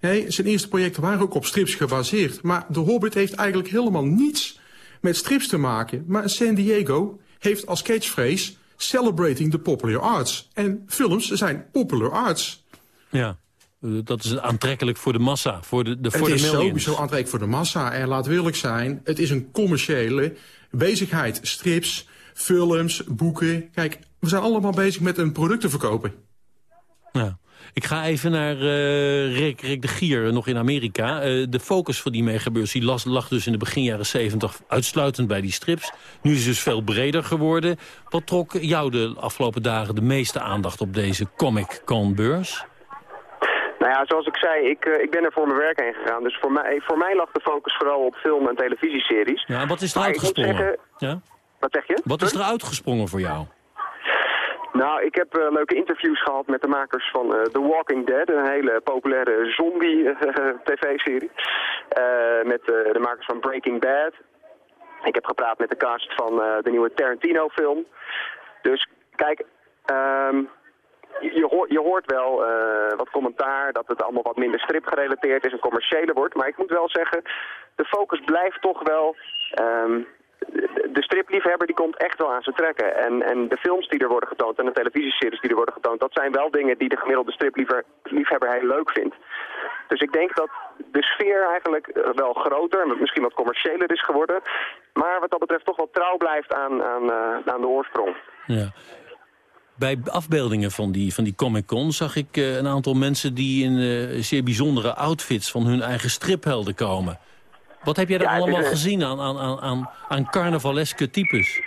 Hey, zijn eerste projecten waren ook op strips gebaseerd. Maar de Hobbit heeft eigenlijk helemaal niets met strips te maken. Maar San Diego heeft als catchphrase celebrating the popular arts. En films zijn popular arts. Ja. Dat is aantrekkelijk voor de massa, voor de, de, voor het de is sowieso aantrekkelijk voor de massa. En laat eerlijk zijn, het is een commerciële bezigheid. Strips, films, boeken. Kijk, we zijn allemaal bezig met een product te verkopen. Ja. Ik ga even naar uh, Rick, Rick de Gier, nog in Amerika. Uh, de focus van die megabeurs die lag, lag dus in de begin jaren 70 uitsluitend bij die strips. Nu is het dus veel breder geworden. Wat trok jou de afgelopen dagen de meeste aandacht op deze Comic-Con-beurs? Nou ja, zoals ik zei, ik, ik ben er voor mijn werk heen gegaan. Dus voor mij, voor mij lag de focus vooral op film- en televisieseries. Ja, wat is er uitgesprongen? Zeggen, ja? Wat zeg je? Wat is er uitgesprongen voor jou? Nou, ik heb uh, leuke interviews gehad met de makers van uh, The Walking Dead, een hele populaire zombie-tv-serie. Uh, met de makers van Breaking Bad. Ik heb gepraat met de cast van de nieuwe Tarantino-film. Dus kijk, um, je, hoort, je hoort wel wat commentaar dat het allemaal wat minder stripgerelateerd is en commerciëler wordt. Maar ik moet wel zeggen, de focus blijft toch wel... Um, de stripliefhebber die komt echt wel aan zijn trekken. En, en de films die er worden getoond en de televisieseries die er worden getoond... dat zijn wel dingen die de gemiddelde stripliefhebber heel leuk vindt. Dus ik denk dat de sfeer eigenlijk wel groter en misschien wat commerciëler is geworden. Maar wat dat betreft toch wel trouw blijft aan, aan, uh, aan de oorsprong. Ja. Bij afbeeldingen van die, van die Comic-Con zag ik uh, een aantal mensen die in zeer bijzondere outfits van hun eigen striphelden komen. Wat heb jij er ja, allemaal is, gezien aan, aan, aan, aan carnavaleske types?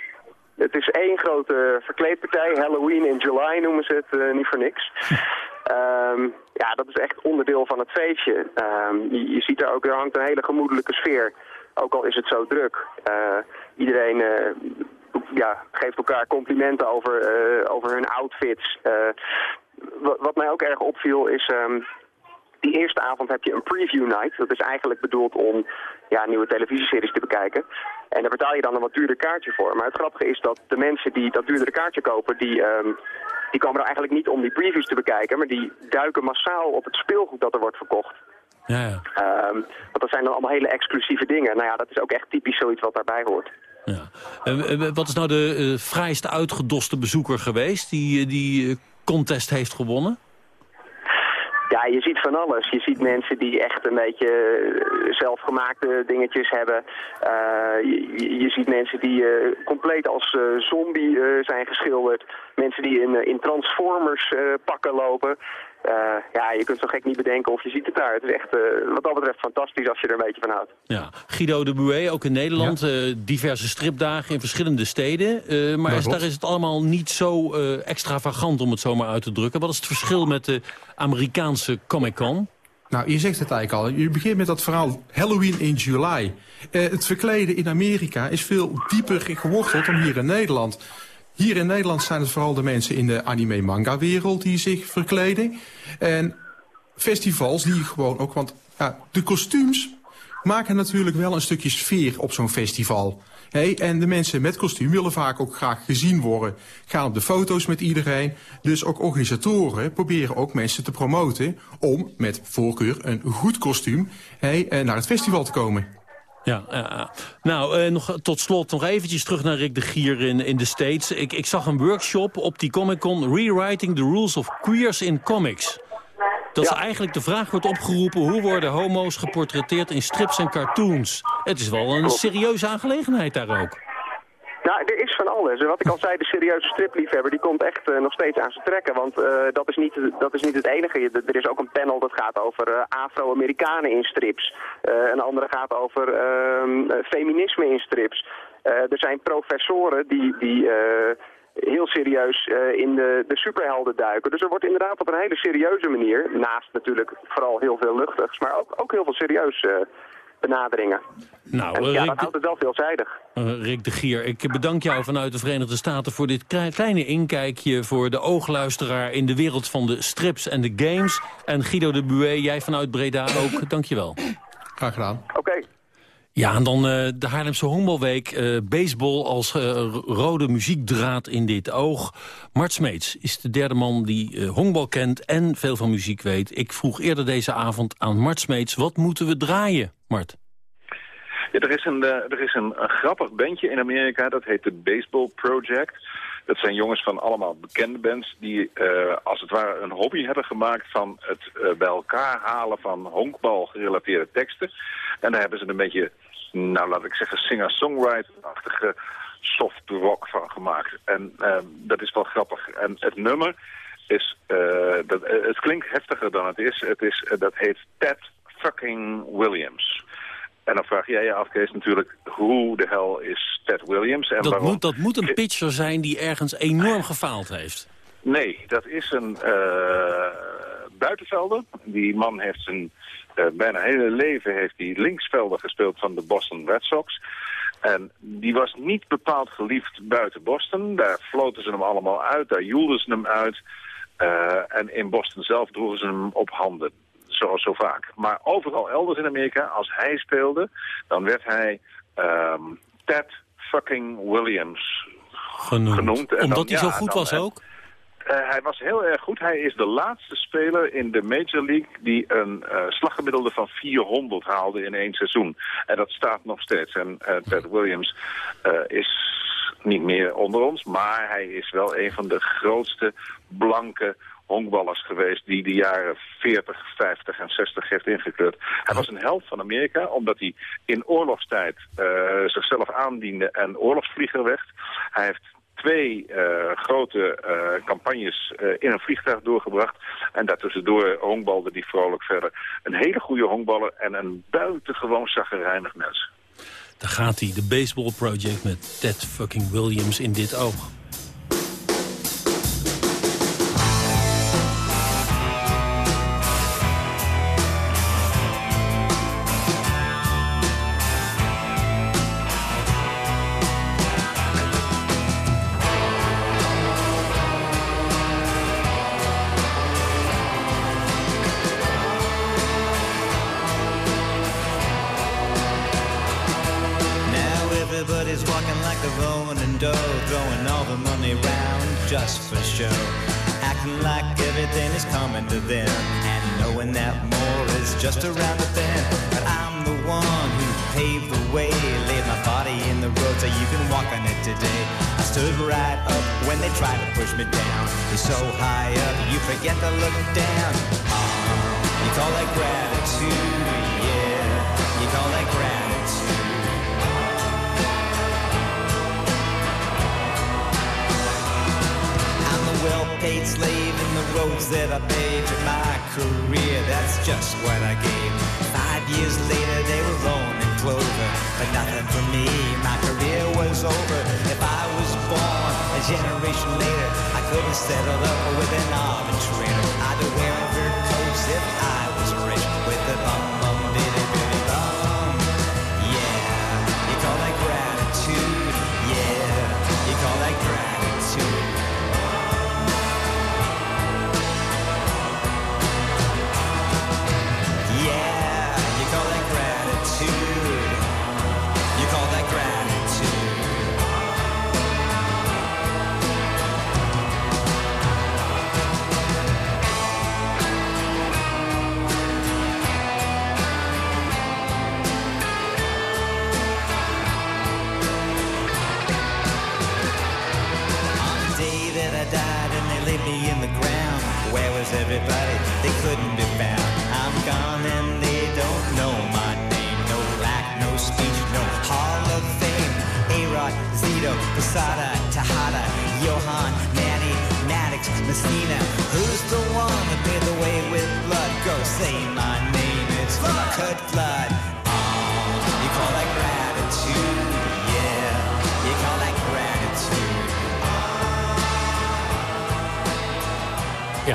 Het is één grote verkleedpartij. Halloween in July noemen ze het uh, niet voor niks. um, ja, dat is echt onderdeel van het feestje. Um, je, je, ziet er ook, er hangt een hele gemoedelijke sfeer. Ook al is het zo druk. Uh, iedereen uh, ja, geeft elkaar complimenten over, over hun outfits. Wat, wat, mij ook erg opviel is... Um, die eerste avond heb je een preview night. Dat is eigenlijk bedoeld om ja, nieuwe televisieseries te bekijken. En daar betaal je dan een wat duurder kaartje voor. Maar het grappige is dat de mensen die dat duurdere kaartje kopen... die, um, die komen er eigenlijk niet om die previews te bekijken... maar die duiken massaal op het speelgoed dat er wordt verkocht. Ja, ja. Um, want dat zijn dan allemaal hele exclusieve dingen. Nou ja, dat is ook echt typisch zoiets wat daarbij hoort. Ja. Uh, wat is nou de uh, vrijste uitgedoste bezoeker geweest... die die contest heeft gewonnen? Ja, je ziet van alles. Je ziet mensen die echt een beetje eh, zelfgemaakte dingetjes hebben. Uh, je, ziet mensen die uh, compleet als zombie zijn geschilderd. Mensen die in, in Transformers pakken lopen. Uh, ja, je kunt zo gek niet bedenken of je ziet het daar. Het is echt uh, wat dat betreft fantastisch als je er een beetje van houdt. Ja, Guido de Bouet, ook in Nederland. Ja. Uh, diverse stripdagen in verschillende steden. maar is, daar is het allemaal niet zo extravagant om het zomaar uit te drukken. Wat is het verschil met de Amerikaanse Comic-Con? Nou, je zegt het eigenlijk al. Je begint met dat verhaal Halloween in July. het verkleden in Amerika is veel dieper geworteld dan hier in Nederland. Hier in Nederland zijn het vooral de mensen in de anime-manga-wereld die zich verkleden. En festivals die gewoon ook... Want ja, de kostuums maken natuurlijk wel een stukje sfeer op zo'n festival. Hey, en de mensen met kostuum willen vaak ook graag gezien worden. Gaan op de foto's met iedereen. Dus ook organisatoren proberen ook mensen te promoten... om met voorkeur een goed kostuum hey, eh, naar het festival te komen. Ja, uh, nou, uh, nog, tot slot nog eventjes terug naar Rick de Gier in, in de States. Ik, ik zag een workshop op die Comic-Con... Rewriting the Rules of Queers in Comics. Dat ja. is eigenlijk de vraag wordt opgeroepen... hoe worden homo's geportretteerd in strips en cartoons? Het is wel een serieuze aangelegenheid daar ook. Nou, er is van alles. Wat ik al zei, de serieuze stripliefhebber, die komt echt uh, nog steeds aan zijn trekken. Want uh, dat, is niet, dat is niet het enige. Er is ook een panel dat gaat over uh, Afro-Amerikanen in strips. een andere gaat over ehm, feminisme in strips. er zijn professoren die... die heel serieus in de, de superhelden duiken. Dus er wordt inderdaad op een hele serieuze manier, naast natuurlijk vooral heel veel luchtigs, maar ook, ook heel veel serieus benaderingen. Nou, en, ja, Rick dat houdt het wel veelzijdig. Uh, Rick de Gier, ik bedank jou vanuit de Verenigde Staten... voor dit kleine inkijkje voor de oogluisteraar... in de wereld van de strips en de games. En Guido de Buet, jij vanuit Breda ook, dank je wel. Graag gedaan. Oké. Okay. Ja, en dan uh, de Haarlemse Honkbalweek. Uh, baseball als uh, rode muziekdraad in dit oog. Mart Smeets is de derde man die honkbal kent en veel van muziek weet. Ik vroeg eerder deze avond aan Mart Smeets... wat moeten we draaien, Mart? Ja, er is, een, er is een, een grappig bandje in Amerika, dat heet de Baseball Project... Dat zijn jongens van allemaal bekende bands die uh, als het ware een hobby hebben gemaakt van het uh, bij elkaar halen van honkbal gerelateerde teksten. En daar hebben ze een beetje, nou laat ik zeggen, singer-songwriter-achtige soft rock van gemaakt. En uh, dat is wel grappig. En het nummer is, dat, het klinkt heftiger dan het is. Het is dat heet Ted fucking Williams. En dan vraag jij je af, Kees, natuurlijk, hoe de hel is Ted Williams? En dat, waarom... moet, dat moet een pitcher zijn die ergens enorm gefaald heeft. Nee, dat is een uh, buitenvelder. Die man heeft zijn uh, bijna hele leven heeft hij linksvelder gespeeld van de Boston Red Sox. En die was niet bepaald geliefd buiten Boston. Daar floten ze hem allemaal uit, daar joelden ze hem uit. Uh, en in Boston zelf droegen ze hem op handen zoals zo vaak. Maar overal elders in Amerika, als hij speelde, dan werd hij um, Ted fucking Williams genoemd. genoemd. En Omdat dan, hij zo goed was ook? Uh, hij was heel erg goed. Hij is de laatste speler in de Major League die een uh, slaggemiddelde van 400 haalde in één seizoen. En dat staat nog steeds. En uh, Ted Williams is niet meer onder ons, maar hij is wel een van de grootste blanke honkballers geweest die de jaren 40, 50 en 60 heeft ingekleurd. Hij was een held van Amerika omdat hij in oorlogstijd uh, zichzelf aandiende en oorlogsvlieger werd. Hij heeft twee uh, grote uh, campagnes in een vliegtuig doorgebracht. En daartussendoor honkbalde die vrolijk verder. Een hele goede honkballer en een buitengewoon zaggerijnig mens. Daar gaat hij, de Baseball Project met Ted fucking Williams in dit oog.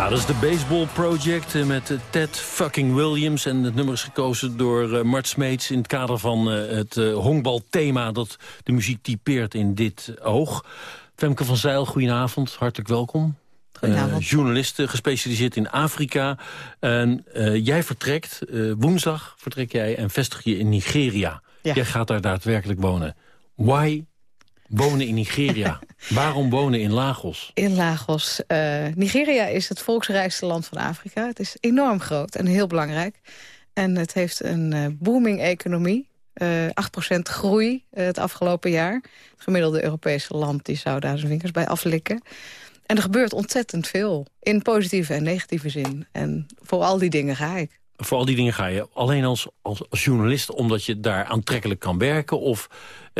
Ja, dat is de Baseball Project eh, met eh, Ted fucking Williams. En het nummer is gekozen door eh, Mart Smeets... in het kader van het honkbalthema dat de muziek typeert in dit oog. Femke van Zeil, goedenavond, hartelijk welkom. Goedenavond. Journalist, eh, gespecialiseerd in Afrika. En jij vertrekt, woensdag vertrek jij en vestig je in Nigeria. Ja. Jij gaat daar daadwerkelijk wonen. Why wonen in Nigeria? Waarom wonen in Lagos? In Lagos. Eh, Nigeria is het volksrijkste land van Afrika. Het is enorm groot en heel belangrijk. En het heeft een eh, booming economie. Eh 8% groei het afgelopen jaar. Het gemiddelde Europese land die zou daar zijn vingers bij aflikken. En er gebeurt ontzettend veel. In positieve en negatieve zin. En voor al die dingen ga ik. Voor al die dingen ga je alleen als, als, journalist... omdat je daar aantrekkelijk kan werken? Of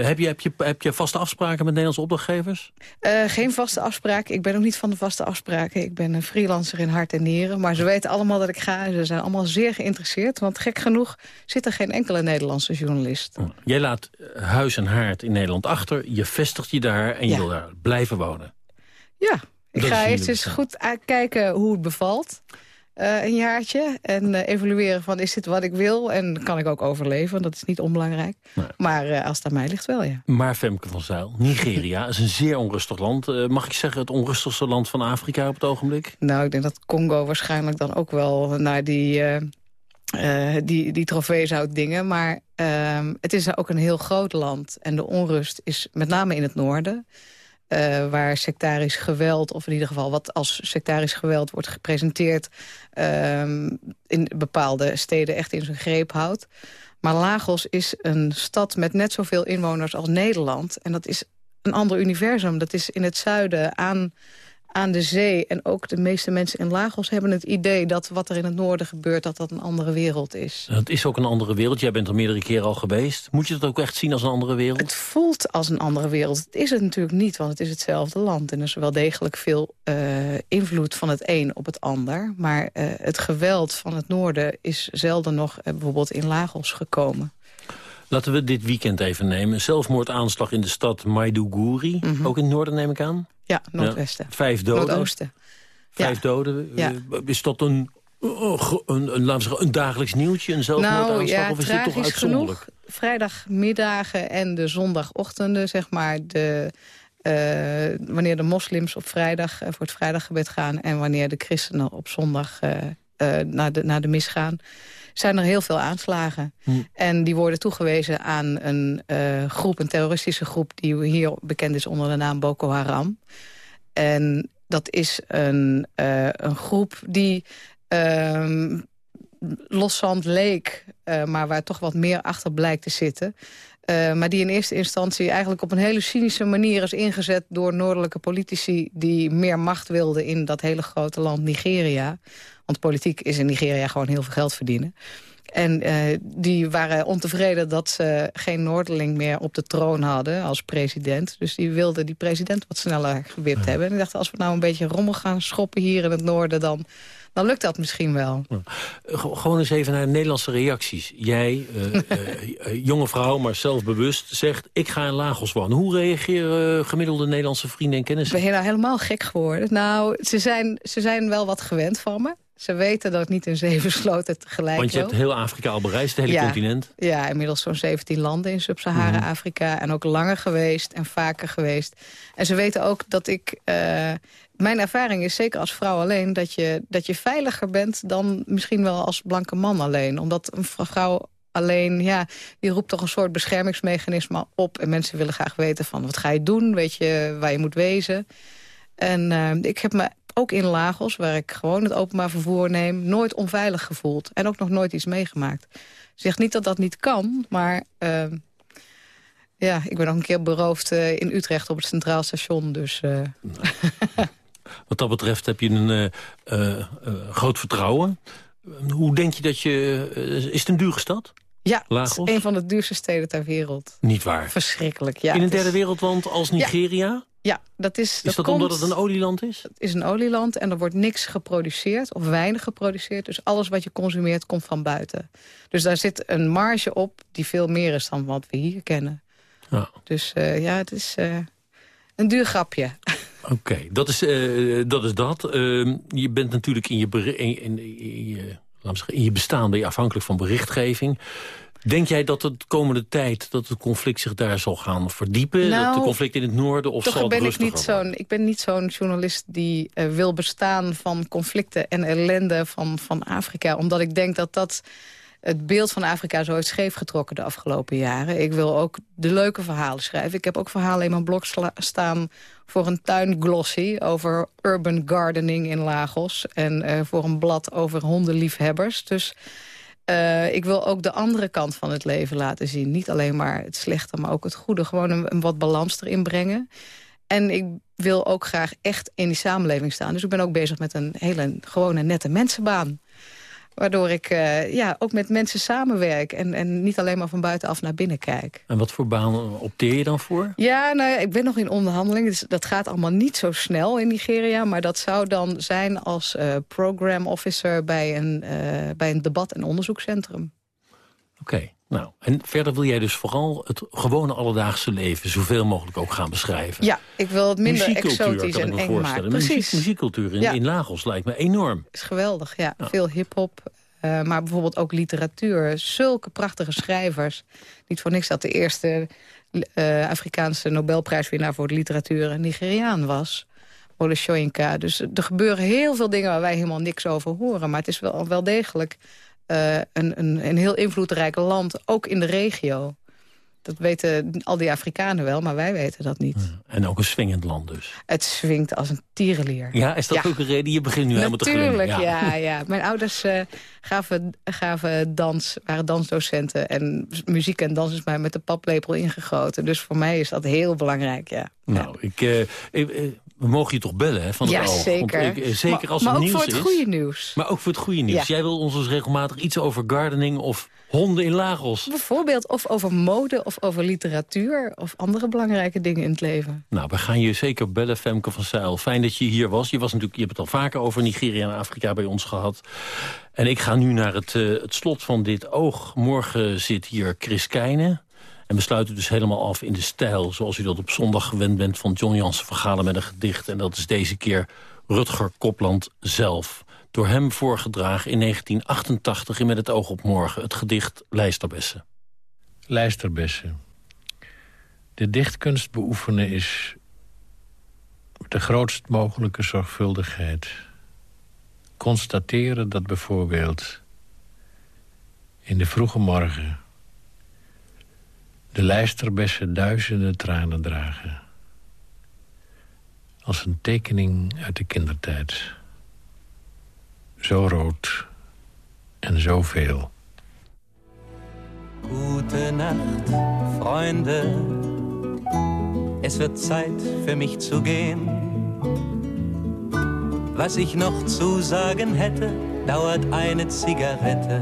heb, je, heb, je, heb je vaste afspraken met Nederlandse opdrachtgevers? Eh, geen vaste afspraken. Ik ben ook niet van de vaste afspraken. Ik ben een freelancer in hart en nieren. Maar ze weten allemaal dat ik ga. en Ze zijn allemaal zeer geïnteresseerd. Want gek genoeg zit er geen enkele Nederlandse journalist. Jij laat eh, huis en haard in Nederland achter. Je vestigt je daar en je Ja. wil daar blijven wonen. Ja, ik Dat ga eerst jullie eens goed kijken hoe het bevalt. Eh, een jaartje. En eh, evalueren van is dit wat ik wil? En kan ik ook overleven? Dat is niet onbelangrijk. Maar eh, als het aan mij ligt wel, ja. Maar Femke van Zijl, Nigeria is een zeer onrustig land. Mag ik zeggen het onrustigste land van Afrika op het ogenblik? Nou, ik denk dat Congo waarschijnlijk dan ook wel naar die, eh, die, die trofee zou dingen. Maar ehm, het is ook een heel groot land. En de onrust is met name in het noorden. Eh, waar sectarisch geweld, of in ieder geval wat als sectarisch geweld wordt gepresenteerd... ehm, in bepaalde steden echt in zijn greep houdt. Maar Lagos is een stad met net zoveel inwoners als Nederland. En dat is een ander universum. Dat is in het zuiden aan, aan de zee. En ook de meeste mensen in Lagos hebben het idee... dat wat er in het noorden gebeurt, dat dat een andere wereld is. Het is ook een andere wereld. Jij bent er meerdere keren al geweest. Moet je het ook echt zien als een andere wereld? Het voelt als een andere wereld. Het is het natuurlijk niet, want het is hetzelfde land. En er is wel degelijk veel eh, invloed van het een op het ander. Maar eh, het geweld van het noorden is zelden nog eh, bijvoorbeeld in Lagos gekomen. Laten we dit weekend even nemen. Een zelfmoordaanslag in de stad Maiduguri. Ook in het noorden neem ik aan? Ja, noordwesten. Ja, vijf doden. Noordoosten. Vijf doden. Ja. Eh, Is dat een, een, een, een, laten we zeggen, een dagelijks nieuwtje? Een zelfmoordaanslag? Nou ja, of is dit toch uitzonderlijk? genoeg. Vrijdagmiddagen en de zondagochtenden, zeg maar, de, eh, wanneer de moslims op vrijdag eh, voor het vrijdaggebed gaan... en wanneer de christenen op zondag naar, de, naar de mis gaan... zijn er heel veel aanslagen. Hm. En die worden toegewezen aan een eh, groep, een terroristische groep... die hier bekend is onder de naam Boko Haram. En dat is een, eh, een groep die... ehm, loszand leek, uh, maar waar toch wat meer achter blijkt te zitten. Uh, maar die in eerste instantie eigenlijk op een hele cynische manier is ingezet... door noordelijke politici die meer macht wilden in dat hele grote land Nigeria. Want politiek is in Nigeria gewoon heel veel geld verdienen. En uh, die waren ontevreden dat ze geen Noorderling meer op de troon hadden als president. Dus die wilden die president wat sneller gewipt hebben. En ik dacht, als we nou een beetje rommel gaan schoppen hier in het noorden... dan, dan lukt dat misschien wel. Ja. Gewoon eens even naar de Nederlandse reacties. Jij, uh, uh, jonge vrouw, maar zelfbewust, zegt... ik ga in Lagos wonen. Hoe reageren gemiddelde Nederlandse vrienden en kennissen? Ben je nou helemaal gek geworden? Nou, ze zijn, ze zijn wel wat gewend van me. Ze weten dat ik niet in zeven sloten tegelijk Want je hebt heel Afrika al bereisd, het hele ja, continent. Ja, inmiddels zo'n 17 landen in Sub-Sahara-Afrika. Mhm. En ook langer geweest en vaker geweest. En ze weten ook dat ik... Uh, mijn ervaring is zeker als vrouw alleen... Dat je, dat je veiliger bent dan misschien wel als blanke man alleen. Omdat een vrouw alleen, ja, die roept toch een soort beschermingsmechanisme op. En mensen willen graag weten van, wat ga je doen? Weet je waar je moet wezen? En uh, ik heb me ook in Lagos, waar ik gewoon het openbaar vervoer neem... nooit onveilig gevoeld en ook nog nooit iets meegemaakt. Zeg niet dat dat niet kan, maar... Uh, ja, ik ben nog een keer beroofd uh, in Utrecht op het Centraal Station, dus... Uh... Wat dat betreft heb je een uh, groot vertrouwen. Hoe denk je dat je... is het een dure stad? Ja, Lagos? het is een van de duurste steden ter wereld. Niet waar? Verschrikkelijk, ja. In een derde wereldland als Nigeria? Ja. Ja, dat is... Is dat, komt, omdat het een olieland is? Het is een olieland en er wordt niks geproduceerd of weinig geproduceerd. Dus alles wat je consumeert komt van buiten. Dus daar zit een marge op die veel meer is dan wat we hier kennen. Ja. Dus uh, ja, het is uh, een duur grapje. Oké, okay, dat, is, uh, dat is dat. Ehm, je bent natuurlijk in je, in, in, in, je, zeggen, in je bestaan ben je afhankelijk van berichtgeving. Denk jij dat de komende tijd dat het conflict zich daar zal gaan verdiepen? Nou, dat de conflict in het noorden of toch zal ben ik niet zo'n Ik ben niet zo'n journalist die uh, wil bestaan van conflicten en ellende van, van Afrika. Omdat ik denk dat dat het beeld van Afrika zo heeft scheef getrokken de afgelopen jaren. Ik wil ook de leuke verhalen schrijven. Ik heb ook verhalen in mijn blog staan voor een tuinglossy over urban gardening in Lagos. En uh, voor een blad over hondenliefhebbers. Dus uh, ik wil ook de andere kant van het leven laten zien. Niet alleen maar het slechte, maar ook het goede. Gewoon een, een wat balans erin brengen. En ik wil ook graag echt in die samenleving staan. Dus ik ben ook bezig met een hele gewone nette mensenbaan. Waardoor ik uh, ja, ook met mensen samenwerk. En, en niet alleen maar van buitenaf naar binnen kijk. En wat voor baan opteer je dan voor? Ja, nou ik ben nog in onderhandeling. Dus dat gaat allemaal niet zo snel in Nigeria. Maar dat zou dan zijn als uh, program officer bij een, uh, bij een debat- en onderzoekscentrum. Oké. Okay. Nou, en verder wil jij dus vooral het gewone alledaagse leven... zoveel mogelijk ook gaan beschrijven. Ja, ik wil het minder exotisch en eng maken. Precies. Muziek, muziekcultuur in, ja. in, Lagos lijkt me enorm. is geweldig, ja. Veel hiphop, uh, maar bijvoorbeeld ook literatuur. Zulke prachtige schrijvers. Niet voor niks dat de eerste uh, Afrikaanse Nobelprijswinnaar voor de literatuur een Nigeriaan was. Wole Soyinka. Dus er gebeuren heel veel dingen waar wij helemaal niks over horen. Maar het is wel, wel degelijk uh, een, een, een heel invloedrijk land, ook in de regio. Dat weten al die Afrikanen wel, maar wij weten dat niet. En ook een swingend land dus. Het swingt als een tierenlier. Ja, is dat ja. ook een reden? Je begint nu helemaal te Natuurlijk, ja. ja. ja, Mijn ouders uh, gaven, gaven dans, waren dansdocenten. En muziek en dans is mij met de paplepel ingegoten. Dus voor mij is dat heel belangrijk, ja. Nou, ja. ik... Uh, ik we mogen je toch bellen hè, van ja, oog. zeker. Ik, eh, zeker maar, als maar het ook nieuws voor het is. goede nieuws. Maar ook voor het goede nieuws. Ja. Jij wil ons dus regelmatig iets over gardening of honden in Lagos. Bijvoorbeeld of over mode of over literatuur... of andere belangrijke dingen in het leven. Nou, we gaan je zeker bellen, Femke van Zijl. Fijn dat je hier was. Je, was natuurlijk, je hebt het al vaker over Nigeria en Afrika bij ons gehad. En ik ga nu naar het, uh, het slot van dit oog. Morgen zit hier Chris Keijnen. En we sluiten dus helemaal af in de stijl... zoals u dat op zondag gewend bent van John Jansen verhalen met een gedicht. En dat is deze keer Rutger Kopland zelf. Door hem voorgedragen in 1988 in Met het oog op morgen. Het gedicht Lijsterbessen. Lijsterbessen. De dichtkunst beoefenen is de grootst mogelijke zorgvuldigheid. Constateren dat bijvoorbeeld in de vroege morgen de lijsterbessen duizenden tranen dragen. Als een tekening uit de kindertijd. Zo rood, en zoveel. Gute Nacht, Freunde. Es wird Zeit für mich zu gehen. Was ich noch zu sagen hätte, dauert eine Zigarette